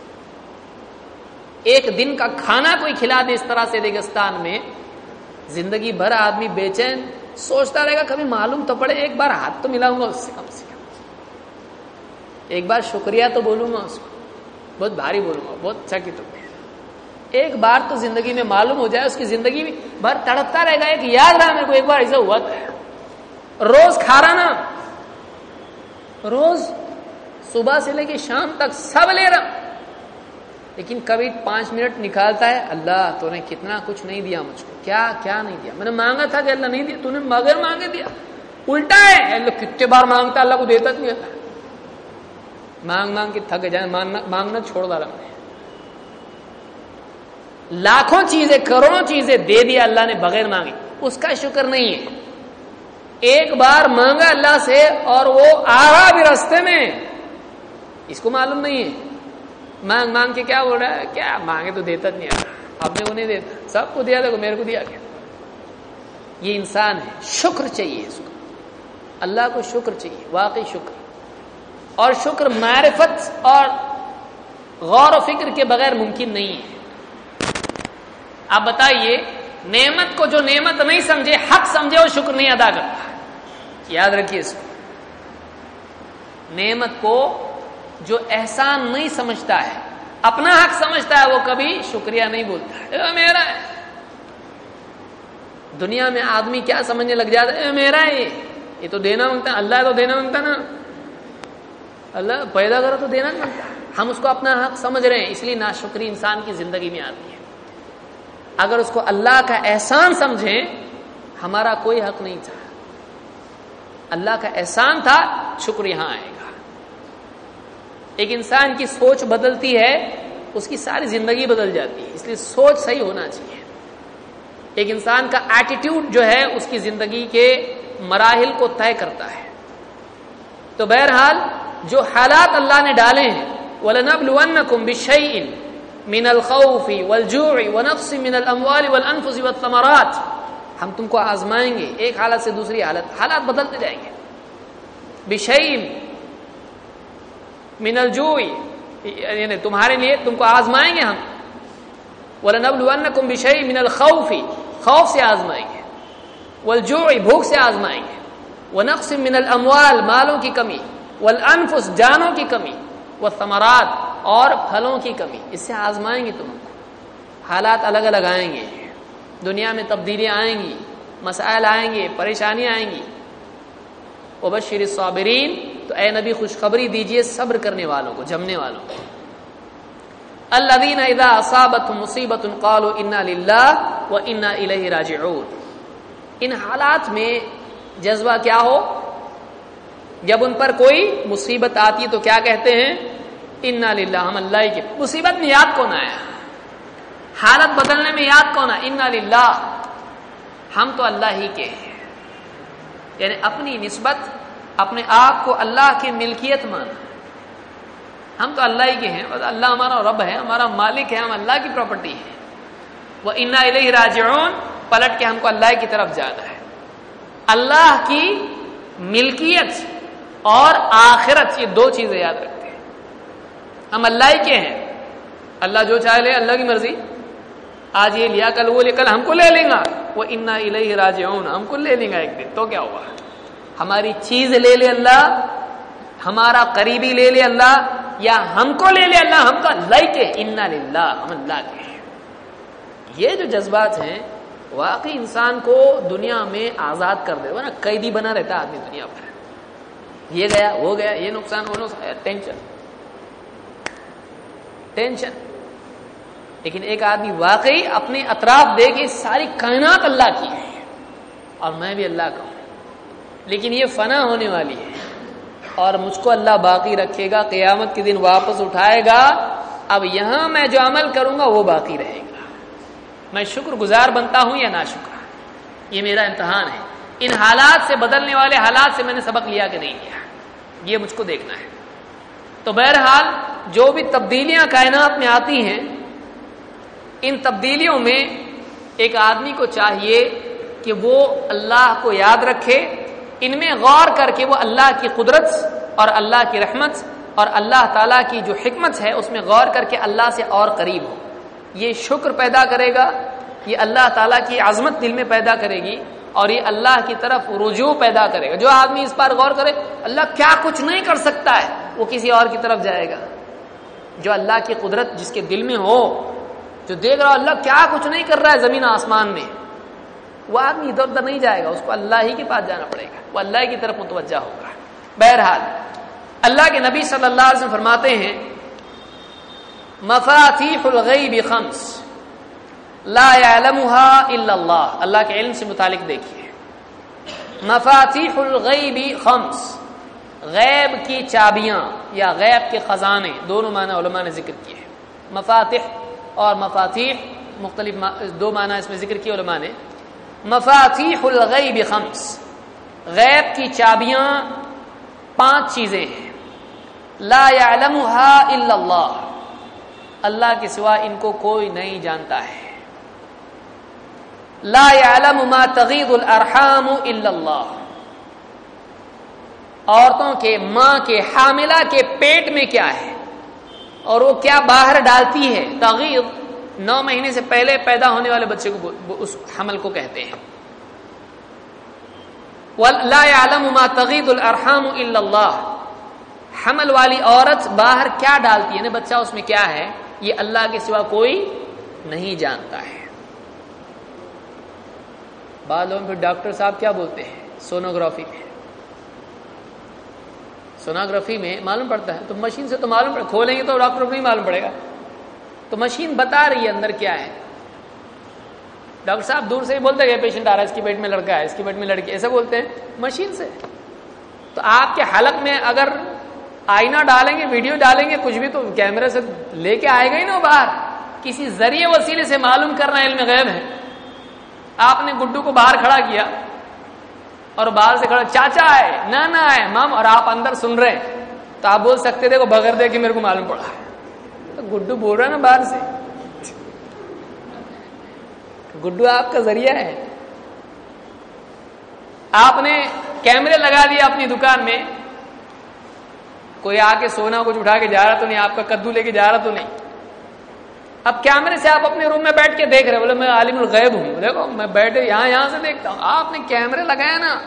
ایک دن کا کھانا کوئی کھلا دے اس طرح سے ریگستان میں، زندگی بھر آدمی بے چین سوچتا رہے گا کبھی معلوم تو پڑے، ایک بار ہاتھ تو ملاؤں گا اس سے، کم سے کم۔ ایک بار شکریہ تو بولوں گا اس کو۔ بہت بھاری بولوں گا، بہت اچھا کہ تم ایک بار تو زندگی میں معلوم ہو جائے، اس کی زندگی میں بھر تڑپتا رہے گا۔ ایک یاد رہا میرے کو، ایک بار ایسا ہوا تھا۔ روز کھا رہا نا روز صبح سے لے کے شام تک سب لے رہا۔ لیکن کبھی پانچ منٹ نکالتا ہے، اللہ تو نے کتنا کچھ نہیں دیا مجھ کو۔ کیا کیا نہیں دیا؟ میں نے مانگا تھا کہ اللہ نہیں دیا تو نے مگر مانگے دیا۔ الٹا ہے۔ اللہ، کتنے بار مانگتا اللہ کو دیتا نہیں مانگ مانگ کے تھک جائے، مانگنا چھوڑ ڈالا لاکھوں چیزیں، کروڑوں چیزیں دے دیا اللہ نے بغیر مانگی اس کا شکر نہیں ہے۔ ایک بار مانگا اللہ سے اور وہ آ رہا بھی رستے میں۔ اس کو معلوم نہیں ہے۔ مانگ مانگ کے کیا بول رہا ہے؟ کیا مانگے تو دیتا نہیں آپ نے انہیں دیتا سب کو دیا تھا میرے کو دیا کیا یہ انسان ہے، شکر چاہیے اس کو۔ اللہ کو شکر چاہیے، واقعی شکر۔ اور شکر معرفت اور غور و فکر کے بغیر ممکن نہیں ہے۔ آپ بتائیے، نعمت کو جو نعمت نہیں سمجھے، حق سمجھے اور شکر نہیں ادا کرتا۔ یاد رکھیے اس کو۔ نعمت کو جو احسان نہیں سمجھتا ہے، اپنا حق سمجھتا ہے، وہ کبھی شکریہ نہیں بولتا ہے۔ میرا ہے۔ دنیا میں آدمی کیا سمجھنے لگ جاتا ہے؟ میرا ہے یہ۔ تو دینا مانگتا اللہ تو دینا مانگتا نا۔ اللہ پیدا کرو تو دینا مانگتا۔ ہم اس کو اپنا حق سمجھ رہے ہیں، اس لیے ناشکری انسان کی زندگی میں آتی ہے۔ اگر اس کو اللہ کا احسان سمجھیں، ہمارا کوئی حق نہیں تھا۔ اللہ کا احسان تھا شکر یہاں آئے گا۔ ایک انسان کی سوچ بدلتی ہے، اس کی ساری زندگی بدل جاتی ہے۔ اس لیے سوچ صحیح ہونا چاہیے۔ ایک انسان کا ایٹیٹیوڈ جو ہے، اس کی زندگی کے مراحل کو طے کرتا ہے۔ تو بہرحال، جو حالات اللہ نے ڈالے ہیں، وَلَنَبْلُوَنَّكُمْ بِشَيْءٍ مِنَ الْخَوْفِ وَالْجُوعِ وَنَفْسِ مِنَ الْأَمْوَالِ وَالْأَنفُسِ وَالثَّمَرَاتِ۔ ہم تم کو آزمائیں گے، ایک حالت سے دوسری حالت۔ حالات بدلتے جائیں گے۔ بِشَيْءٍ مِنَ الْجُوعِ. یعنی تمہارے لیے تم کو آزمائیں گے ہم. وَلَنَبْلُوَنَّكُمْ بِشَيْءٍ مِنَ الْخَوْفِ. خوف سے آزمائیں گے. والجوع، بھوک سے آزمائیں گے. ونقص من الاموال مالوں کی کمی. والانفس جانوں کی کمی. والثمرات، اور پھلوں کی کمی. اس سے آزمائیں گے تم حالات الگ الگ آئیں گے. دنیا میں تبدیلیاں آئیں گی. مسائل آئیں گے. پریشانیاں آئیں گی. وبشر الصابرین تو اے نبی خوشخبری دیجیے صبر کرنے والوں کو، جمنے والوں کو۔ الذين اذا اصابتهم مصیبت قالوا انا لله وانا الیہ راجعون۔ ان حالات میں جذبہ کیا ہو؟ جب ان پر کوئی مصیبت آتی تو کیا کہتے ہیں؟ انا للہ، ہم اللہ کی مصیبت میں یاد کون آیا؟ حالت بدلنے میں یاد کون آیا؟ انا للہ۔ ہم تو اللہ ہی کے ہیں۔ یعنی اپنی نسبت اپنے آپ کو اللہ کی ملکیت مانا ہم تو اللہ ہی کے ہیں اللہ ہمارا رب ہے، ہمارا مالک ہے، ہم اللہ کی پراپرٹی ہے وہ انا الہ راجعون، پلٹ کے ہم کو اللہ کی طرف جانا ہے. اللہ کی ملکیت اور آخرت، یہ دو چیزیں یاد رکھتے ہیں. ہم اللہ ہی کے ہیں. اللہ جو چاہے لے، اللہ کی مرضی. آج یہ لیا، کل وہ لے کل ہم کو لے لیں گا. وہ انا الہ راجعون، ہم کو لے لیں گا ایک دن، تو کیا ہوا؟ ہماری چیز لے لے اللہ، ہمارا قریبی لے لے اللہ، یا ہم کو لے لے اللہ، ہم تو اللہ کے انا للہ ہم اللہ کے یہ جو جذبات ہیں، واقعی انسان کو دنیا میں آزاد کر دے نا قیدی بنا رہتا آدمی دنیا پر۔ یہ گیا، وہ گیا، یہ نقصان، وہ نقصان ٹینشن۔ ٹینشن۔ لیکن ایک آدمی واقعی اپنے اطراف دے کے ساری کائنات اللہ کی ہے۔ اور میں بھی اللہ کا ہوں۔ لیکن یہ فنا ہونے والی ہے۔ اور مجھ کو اللہ باقی رکھے گا، قیامت کے دن واپس اٹھائے گا۔ اب یہاں میں جو عمل کروں گا، وہ باقی رہے گا۔ میں شکر گزار بنتا ہوں یا نا شکر یہ میرا امتحان ہے۔ ان حالات سے بدلنے والے حالات سے میں نے سبق لیا کہ نہیں لیا۔ یہ مجھ کو دیکھنا ہے۔ تو بہرحال جو بھی تبدیلیاں کائنات میں آتی ہیں، ان تبدیلیوں میں ایک آدمی کو چاہیے کہ وہ اللہ کو یاد رکھے۔ ان میں غور کر کے وہ اللہ کی قدرت اور اللہ کی رحمت اور اللہ تعالیٰ کی جو حکمت ہے، اس میں غور کر کے اللہ سے اور قریب ہو۔ یہ شکر پیدا کرے گا، یہ اللہ تعالیٰ کی عظمت دل میں پیدا کرے گی اور یہ اللہ کی طرف رجوع پیدا کرے گا۔ جو آدمی اس پر غور کرے، اللہ کیا کچھ نہیں کر سکتا ہے، وہ کسی اور کی طرف جائے گا۔ جو اللہ کی قدرت جس کے دل میں ہو، جو دیکھ رہا اللہ کیا کچھ نہیں کر رہا ہے زمین آسمان میں۔ وہ آدمی ادھر ادھر نہیں جائے گا، اس کو اللہ ہی کے پاس جانا پڑے گا۔ وہ اللہ کی طرف متوجہ ہوگا۔ بہرحال، اللہ کے نبی صلی اللہ علیہ وسلم فرماتے ہیں، مفاتیح الغیب خمس، لا يعلمها الا اللہ۔ اللہ کے علم سے متعلق دیکھیے۔ مفاتیح الغیب خمس، غیب کی چابیاں یا غیب کے خزانے، دونوں معنی علماء نے ذکر کیے ہیں۔ مفاتح اور مفاتیح، مختلف دو معنی اس میں ذکر کیے علماء نے۔ مفاتیح الغیب خمس۔ غیب کی چابیاں پانچ چیزیں ہیں۔ لا يعلمها الا اللہ۔ اللہ کے سوا ان کو کوئی نہیں جانتا ہے۔ لا يعلم ما تغیض الارحام الا اللہ۔ عورتوں کے ماں کے حاملہ کے پیٹ میں کیا ہے؟ اور وہ کیا باہر ڈالتی ہے؟ تغیر نو مہینے سے پہلے پیدا ہونے والے بچے کو اس حمل کو کہتے ہیں۔ لا يعلم ما تغید الارحام الا اللہ حمل والی عورت باہر کیا ڈالتی ہے؟ یعنی بچہ اس میں کیا ہے؟ یہ اللہ کے سوا کوئی نہیں جانتا ہے۔ بعد لوگ پھر ڈاکٹر صاحب کیا بولتے ہیں؟ سونوگرافی میں۔ سونوگرافی میں معلوم پڑتا ہے۔ تو مشین سے تو معلوم پڑے کھولیں گے تو ڈاکٹر کو نہیں معلوم پڑے گا۔ تو مشین بتا رہی ہے اندر کیا ہے۔ ڈاکٹر صاحب دور سے ہی بولتے گئے پیشنٹ آ رہا ہے، اس کی پیٹ میں لڑکا ہے، اس کی پیٹ میں لڑکی ایسا بولتے ہیں مشین سے۔ تو آپ کے حلق میں اگر آئینہ ڈالیں گے، ویڈیو ڈالیں گے، کچھ بھی تو کیمرے سے لے کے آئے گا ہی نا باہر۔ کسی ذریعے وسیلے سے معلوم کرنا علم غیب ہے۔ آپ نے گڈو کو باہر کھڑا کیا اور باہر سے کھڑا چاچا آئے نہ آئے، مام، اور آپ اندر سن رہے ہیں۔ تو آپ بول سکتے تھے بغیر دے کے میرے کو معلوم پڑا۔ ہے تو گڈو بول رہا نا باہر سے۔ گڈو آپ کا ذریعہ ہے۔ آپ نے کیمرے لگا دیا اپنی دکان میں۔ کوئی آ کے سونا کچھ اٹھا کے جا رہا تو نہیں، آپ کا کدو لے کے جا رہا تو نہیں۔ اب کیمرے سے آپ اپنے روم میں بیٹھ کے دیکھ رہے بولے، میں عالم الغیب ہوں۔ دیکھو، میں بیٹھے یہاں یہاں سے دیکھتا ہوں۔ آپ نے کیمرے لگایا نا۔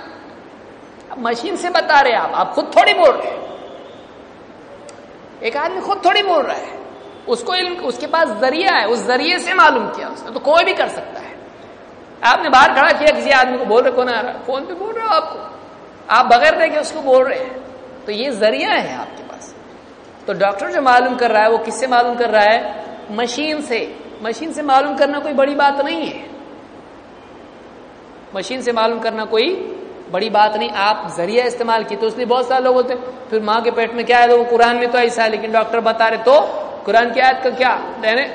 اب مشین سے بتا رہے آپ۔ آپ خود تھوڑی بول رہے ایک آدمی خود تھوڑی بول رہا ہے۔ اس کو علم اس کے پاس ذریعہ ہے، اس ذریعے سے معلوم کیا اس نے، تو کوئی بھی کر سکتا ہے۔ آپ نے باہر کھڑا کیا، کسی آدمی کو بول رہے، کون آ رہا فون پہ بول رہے ہو آپ کو۔ آپ بغیر دیکھے اس کو بول رہے ہیں۔ تو یہ ذریعہ ہے آپ کے پاس۔ تو ڈاکٹر جو معلوم کر رہا ہے، وہ کس سے معلوم کر رہا ہے؟ مشین سے۔ مشین سے معلوم کرنا کوئی بڑی بات نہیں ہے۔ مشین سے معلوم کرنا کوئی بڑی بات نہیں۔ آپ ذریعہ استعمال کی تو اس لیے بہت سارے لوگ ہوتے پھر ماں کے پیٹ میں کیا ہے؟ تو وہ قرآن میں تو ایسا ہے، لیکن ڈاکٹر بتا رہے تو قرآن کی آیت کا کیا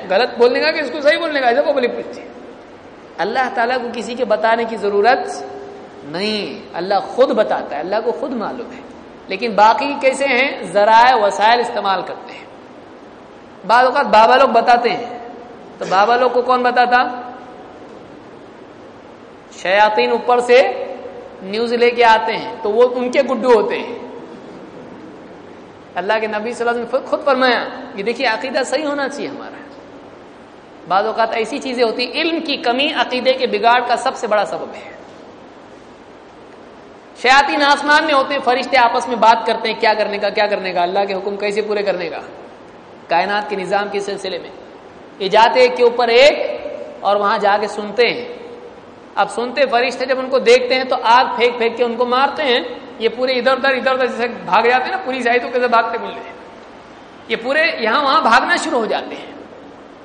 غلط بولنے کا کہ اس کو صحیح بولنے کا؟ ایسا کو بولی اللہ تعالیٰ کو کسی کے بتانے کی ضرورت نہیں۔ اللہ خود بتاتا ہے، اللہ کو خود معلوم ہے۔ لیکن باقی کیسے ہیں؟ ذرائع، وسائل استعمال کرتے ہیں۔ بعض اوقات بابا لوگ بتاتے ہیں۔ تو بابا لوگ کو کون بتاتا؟ شیاطین اوپر سے نیوز لے کے آتے ہیں۔ تو وہ ان کے گڈو ہوتے ہیں۔ اللہ کے نبی صلی اللہ علیہ وسلم خود فرمایا، یہ دیکھیے، عقیدہ صحیح ہونا چاہیے ہمارا۔ بعض اوقات ایسی چیزیں ہوتی، علم کی کمی عقیدے کے بگاڑ کا سب سے بڑا سبب ہے۔ شیاطین آسمان میں ہوتے، فرشتے آپس میں بات کرتے ہیں، کیا کرنے کا، کیا کرنے کا، اللہ کے حکم کیسے پورے کرنے کا۔ کائنات کے نظام کے سلسلے میں، یہ جاتے ایک کے اوپر ایک اور وہاں جا کے سنتے ہیں۔ اب سنتے فرشتے جب ان کو دیکھتے ہیں تو آگ پھینک پھینک کے ان کو مارتے ہیں، یہ پورے ادھر ادھر ادھر ادھر جیسے بھاگ جاتے ہیں نا، پوری سائڈوں کیسے بھاگتے بول رہے ہیں یہ پورے یہاں وہاں بھاگنا شروع ہو جاتے ہیں۔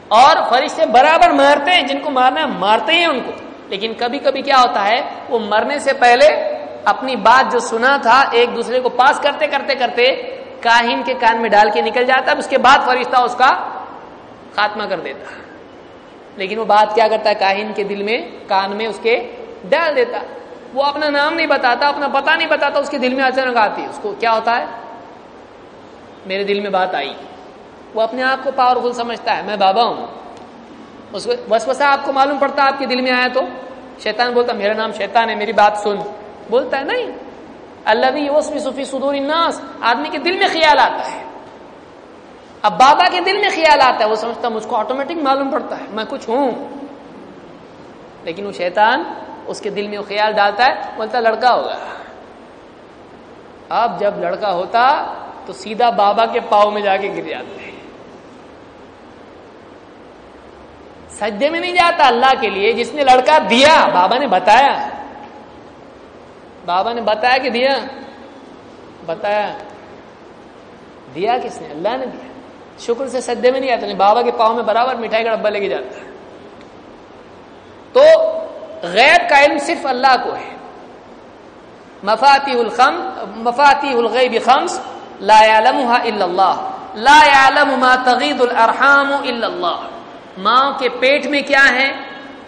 اور فرشتے برابر مارتے ہیں، جن کو مارنا ہے، مارتے ہیں ان کو۔ لیکن کبھی کبھی کیا ہوتا ہے، وہ مرنے سے پہلے اپنی بات جو سنا تھا، ایک دوسرے کو پاس کرتے کرتے کرتے کاہن کے کان میں ڈال کے نکل جاتا ہے اس کے بعد فرشتہ اس کا خاتمہ کر دیتا ہے۔ لیکن وہ بات کیا کرتا ہے کاہن کے دل میں، کان میں اس کے ڈال دیتا۔ وہ اپنا نام نہیں بتاتا، اپنا پتا نہیں بتاتا، اس کے دل میں اچانک آتی۔ اس کو کیا ہوتا ہے؟ میرے دل میں بات آئی۔ وہ اپنے آپ کو پاورفل سمجھتا ہے۔ میں بابا ہوں۔ اس کو بس آپ کو معلوم پڑتا آپ کے دل میں آیا تو؟ شیطان بولتا، میرا نام شیطان ہے، میری بات سن۔ بولتا ہے، نہیں۔ اللہ بھی صفی صدور الناس۔ آدمی کے دل میں خیال آتا ہے۔ اب بابا کے دل میں خیال آتا ہے، وہ سمجھتا مجھ کو آٹومیٹک معلوم پڑتا ہے، میں کچھ ہوں۔ لیکن وہ شیطان اس کے دل میں وہ خیال ڈالتا ہے، بولتا لڑکا ہوگا۔ اب جب لڑکا ہوتا تو سیدھا بابا کے پاؤں میں جا کے گر جاتے ہیں۔ سجدے میں نہیں جاتا اللہ کے لیے، جس نے لڑکا دیا، بابا نے بتایا۔ بابا نے بتایا کہ دیا۔ بتایا۔ دیا کس نے؟ اللہ نے دیا۔ شکر سے سجدے میں نہیں آتا نہیں، بابا کے پاؤں میں برابر مٹھائی کا ڈبا لے کے جاتا ہے۔ تو غیر کا علم صرف اللہ کو ہے۔ مفاتی الخم مفاتی الغیب خمس، لا يعلمها الا اللہ۔ لا يعلم ما تغيض الارحام الا اللہ۔ ماں کے پیٹ میں کیا ہے؟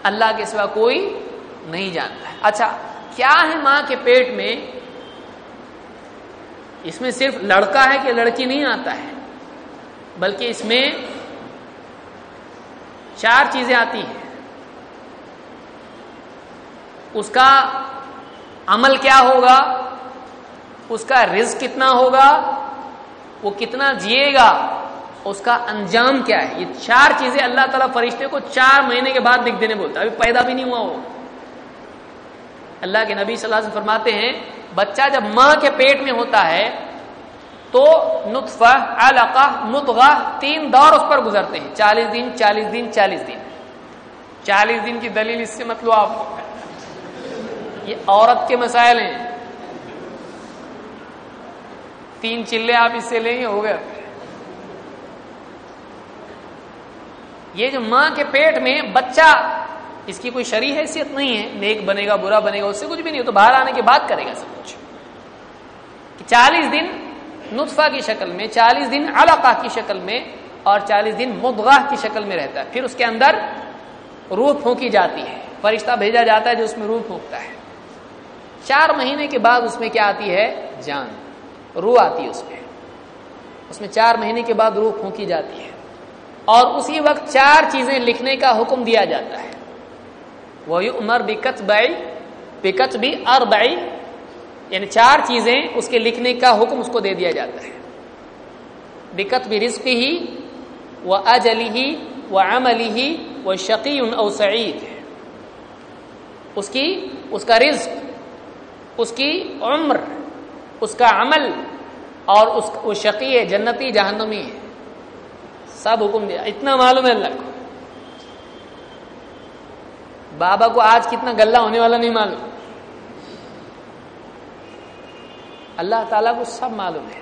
اللہ کے سوا کوئی نہیں جانتا ہے۔ اچھا کیا ہے ماں کے پیٹ میں؟ اس میں صرف لڑکا ہے کہ لڑکی نہیں آتا ہے؟ بلکہ اس میں چار چیزیں آتی ہیں۔ اس کا عمل کیا ہوگا؟ اس کا رزق کتنا ہوگا؟ وہ کتنا جیے گا؟ اس کا انجام کیا ہے؟ یہ چار چیزیں اللہ تعالیٰ فرشتے کو چار مہینے کے بعد دکھ دینے بولتا ہے۔ ابھی پیدا بھی نہیں ہوا وہ۔ اللہ کے نبی صلی اللہ علیہ وسلم فرماتے ہیں، بچہ جب ماں کے پیٹ میں ہوتا ہے تو نطفہ، علقہ متغا تین دور اس پر گزرتے ہیں۔ چالیس دن چالیس دن چالیس دن۔ چالیس دن کی دلیل اس سے مطلب آپ۔ یہ عورت کے مسائل ہیں۔ تین چلے آپ اس سے لیں گے ہو گئے یہ جو ماں کے پیٹ میں بچہ، اس کی کوئی شرح حیثیت نہیں ہے۔ نیک بنے گا، برا بنے گا، اس سے کچھ بھی نہیں تو باہر آنے کے بعد کرے گا سب کچھ۔ چالیس دن نطفہ کی شکل میں، چالیس دن علاقہ کی شکل میں اور چالیس دن مدغاہ کی شکل میں رہتا ہے۔ پھر اس کے اندر روح پھونکی جاتی ہے۔ فرشتہ بھیجا جاتا ہے جو اس میں روح پھونکتا ہے۔ چار مہینے کے بعد اس میں کیا آتی ہے؟ جان۔ روح آتی ہے اس میں۔ اس میں چار مہینے کے بعد روح پھونکی جاتی ہے۔ اور اسی وقت چار چیزیں لکھنے کا حکم دیا جاتا ہے۔ وہ عمر بکت بائی بکت بھی اور بائی یعنی چار چیزیں اس کے لکھنے کا حکم اس کو دے دیا جاتا ہے۔ بکت بھی رزق ہی وہ اجلی ہی وہ عملی ہی وہ شقی او سعید اس کی، اس کا رزق، اس کی عمر، اس کا عمل، اور اس وہ شقی ہے، جنتی، جہنمی ہے۔ سب حکم دیا۔ اتنا معلوم ہے اللہ کو۔ بابا کو آج کتنا گلا ہونے والا نہیں معلوم۔ اللہ تعالیٰ کو سب معلوم ہے۔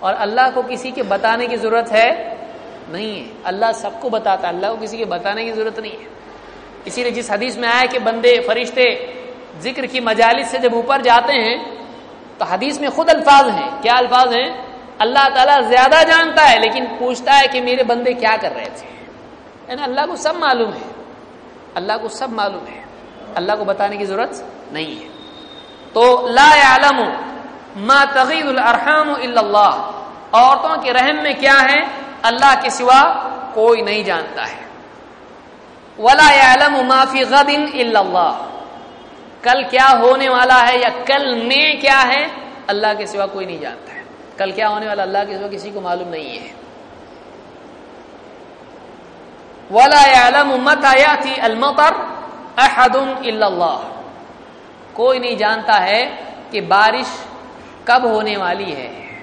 اور اللہ کو کسی کے بتانے کی ضرورت ہے نہیں ہے۔ اللہ سب کو بتاتا ہے، اللہ کو کسی کے بتانے کی ضرورت نہیں ہے۔ اسی لیے جس حدیث میں آیا کہ بندے، فرشتے ذکر کی مجالس سے جب اوپر جاتے ہیں، تو حدیث میں خود الفاظ ہیں۔ کیا الفاظ ہیں؟ اللہ تعالیٰ زیادہ جانتا ہے، لیکن پوچھتا ہے کہ میرے بندے کیا کر رہے تھے۔ یعنی اللہ کو سب معلوم ہے۔ اللہ کو سب معلوم ہے۔ اللہ کو بتانے کی ضرورت نہیں ہے۔ تو لا يعلم ما تغید الارحام الا اللہ عورتوں کے رحم میں کیا ہے؟ اللہ کے سوا کوئی نہیں جانتا ہے۔ ولا يعلم ما في غد الا اللہ کل کیا ہونے والا ہے یا کل میں کیا ہے؟ اللہ کے سوا کوئی نہیں جانتا ہے۔ کل کیا ہونے والا اللہ کے سوا کسی کو معلوم نہیں ہے۔ ولا يعلم متى ياتي المطر احد الا اللہ کوئی نہیں جانتا ہے کہ بارش کب ہونے والی ہے؟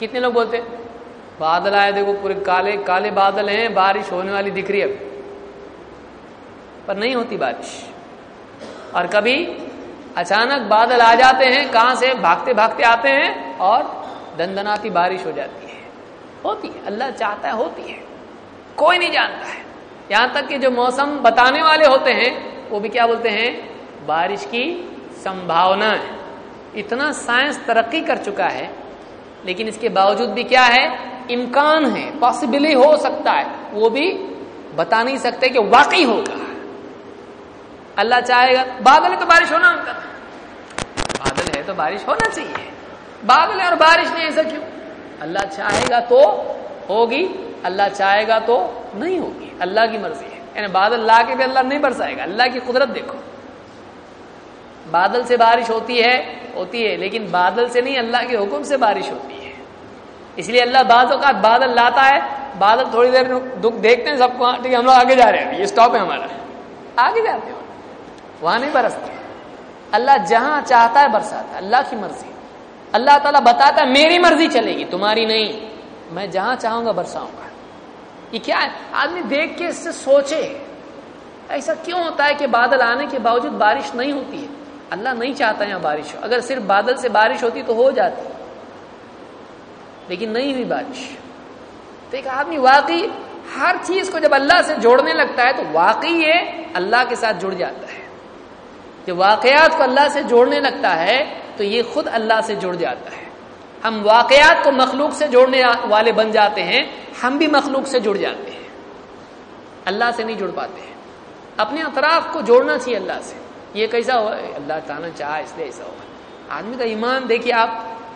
کتنے لوگ بولتے بادل آئے، دیکھو پورے کالے کالے بادل ہیں، بارش ہونے والی دکھ رہی اب۔ پر نہیں ہوتی بارش۔ اور کبھی اچانک بادل آ جاتے ہیں، کہاں سے؟ بھاگتے بھاگتے آتے ہیں اور دندناتی بارش ہو جاتی ہے۔ ہوتی ہے، اللہ چاہتا ہے، ہوتی ہے۔ کوئی نہیں جانتا ہے۔ یہاں تک کہ جو موسم بتانے والے ہوتے ہیں، وہ بھی کیا بولتے ہیں؟ بارش کی سمبھاونا ہے۔ اتنا سائنس ترقی کر چکا ہے، لیکن اس کے باوجود بھی کیا ہے؟ امکان ہے پاسبلی ہو سکتا ہے۔ وہ بھی بتا نہیں سکتے کہ واقعی ہوگا۔ اللہ چاہے گا، بادل ہے تو بارش ہونا ان کا۔ بادل ہے تو بارش ہونا چاہیے۔ بادل ہے اور بارش نہیں، ایسا کیوں؟ اللہ چاہے گا تو ہوگی، اللہ چاہے گا تو نہیں ہوگی۔ اللہ کی مرضی ہے۔ یعنی بادل لا کے بھی اللہ نہیں برسائے گا۔ اللہ کی قدرت دیکھو۔ بادل سے بارش ہوتی ہے ہوتی ہے، لیکن بادل سے نہیں، اللہ کے حکم سے بارش ہوتی ہے۔ اس لیے اللہ بعض اوقات بادل لاتا ہے، بادل تھوڑی دیر دکھ دیکھتے ہیں، سب کو ٹھیک ہے ہم لوگ آگے جا رہے ہیں۔ یہ اسٹاپ ہے ہمارا۔ آگے جاتے ہیں۔ وہاں نہیں برستے۔ اللہ جہاں چاہتا ہے برساتا ہے، اللہ کی مرضی۔ اللہ تعالیٰ بتاتا ہے، میری مرضی چلے گی، تمہاری نہیں۔ میں جہاں چاہوں گا، برساؤں گا۔ یہ کیا ہے؟ آدمی دیکھ کے اس سے سوچے، ایسا کیوں ہوتا ہے کہ بادل آنے کے باوجود بارش نہیں ہوتی ہے؟ اللہ نہیں چاہتا یہاں بارش ہو۔ اگر صرف بادل سے بارش ہوتی تو ہو جاتی، لیکن نہیں ہوئی بارش۔ تو ایک آدمی واقعی ہر چیز کو جب اللہ سے جوڑنے لگتا ہے تو واقعی یہ اللہ کے ساتھ جڑ جاتا ہے۔ جب واقعات کو اللہ سے جوڑنے لگتا ہے تو یہ خود اللہ سے جڑ جاتا ہے۔ ہم واقعات کو مخلوق سے جوڑنے والے بن جاتے ہیں، ہم بھی مخلوق سے جڑ جاتے ہیں۔ اللہ سے نہیں جڑ پاتے۔ ہیں اپنے اطراف کو جوڑنا چاہیے اللہ سے۔ یہ کیسا ہوا؟ اللہ تعالیٰ، چاہ اس لیے ایسا ہوا۔ آدمی کا ایمان دیکھیے آپ،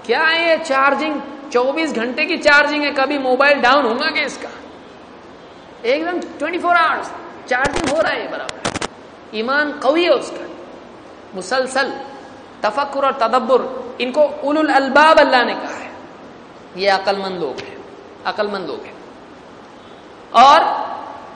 کیا ہے یہ چارجنگ؟ چوبیس گھنٹے کی چارجنگ ہے، کبھی موبائل ڈاؤن ہوگا کہ اس کا؟ ایک دم ٹوینٹی فور آورس چارجنگ ہو رہا ہے برابر۔ ایمان قوی ہے اس کا۔ مسلسل، تفکر اور تدبر، ان کو اول الباب اللہ نے کہا ہے۔ یہ عقل مند لوگ ہیں عقل مند لوگ ہیں۔ اور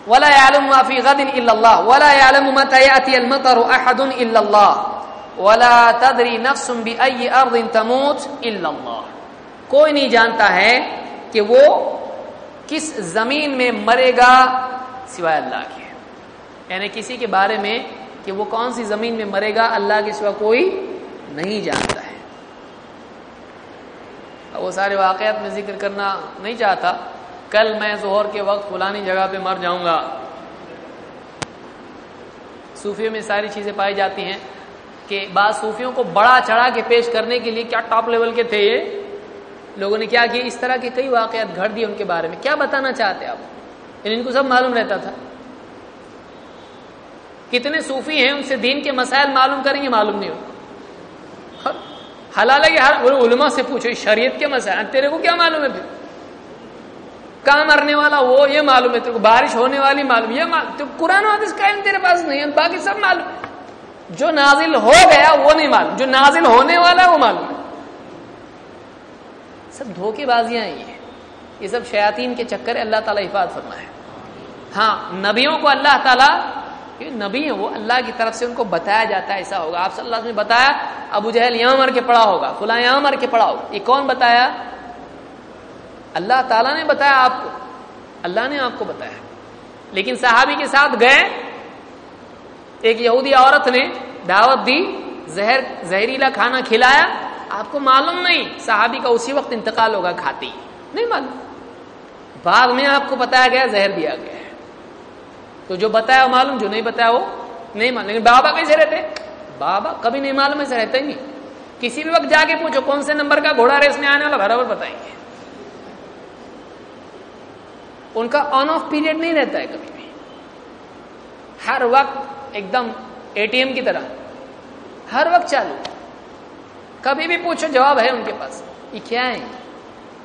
ولا يعلم ما في غد الا الله، ولا يعلم متى ياتي المطر احد الا الله، ولا تدري نفس باي ارض تموت الا الله. کوئی نہیں جانتا ہے کہ وہ کس زمین میں مرے گا سوائے اللہ کے۔ یعنی کسی کے بارے میں کہ وہ کون سی زمین میں مرے گا اللہ کے سوا کوئی نہیں جانتا ہے۔ وہ سارے واقعات میں ذکر کرنا نہیں چاہتا۔ کل میں زہر کے وقت فلانی جگہ پہ مر جاؤں گا۔ صوفیوں میں ساری چیزیں پائی جاتی ہیں کہ بعض صوفیوں کو بڑا چڑھا کے پیش کرنے کے لیے کیا ٹاپ لیول کے تھے یہ؟ لوگوں نے کیا کیا اس طرح کے کئی واقعات گھڑ دیے ان کے بارے میں۔ کیا بتانا چاہتے آپ؟ یعنی ان کو سب معلوم رہتا تھا۔ کتنے صوفی ہیں ان سے دین کے مسائل معلوم کریں گے؟ معلوم نہیں ہو حلال ہے ہر علماء سے پوچھو شریعت کے مسائل، تیرے کو کیا معلوم ہے پھر؟ کہاں مرنے والا وہ یہ معلوم ہے، تیرے کو بارش ہونے والی معلوم، یہ معلوم، تو قرآن حدیث کا علم تیرے پاس نہیں ہے، باقی سب معلوم۔ ہے جو نازل ہو گیا وہ نہیں معلوم، جو نازل ہونے والا ہے وہ معلوم۔ ہے سب دھوکے بازیاں ہیں یہ۔ سب شیاطین کے چکر اللہ تعالیٰ حفاظت فرما ہے ہاں نبیوں کو اللہ تعالیٰ نبی ہیں، وہ اللہ کی طرف سے ان کو بتایا جاتا ہے، ایسا ہوگا۔ آپ صلی اللہ نے بتایا، ابو جہل یہاں مر کے پڑا ہوگا، فلاں یہاں مر کے پڑا ہوگا۔ یہ کون بتایا؟ اللہ تعالیٰ نے بتایا آپ کو۔ اللہ نے آپ کو بتایا۔ لیکن صحابی کے ساتھ گئے۔ ایک یہودی عورت نے دعوت دی، زہر، زہریلا کھانا کھلایا۔ آپ کو معلوم نہیں صحابی کا اسی وقت انتقال ہوگا کھاتی۔ نہیں معلوم۔ بعد میں آپ کو بتایا گیا، زہر دیا گیا۔ تو جو بتایا معلوم، جو نہیں بتایا وہ نہیں معلوم۔ لیکن بابا کیسے رہتے؟ بابا کبھی نہیں معلوم ایسے رہتے ہی نہیں۔ کسی بھی وقت جا کے پوچھو، کون سے نمبر کا گھوڑا ریس میں آنے والا، برابر بتائیں گے۔ ان کا آن آف پیریڈ نہیں رہتا ہے کبھی بھی۔ ہر وقت ایک دم اے ٹی ایم کی طرح۔ ہر وقت چالو۔ کبھی بھی پوچھو جواب ہے ان کے پاس۔ یہ کیا ہے؟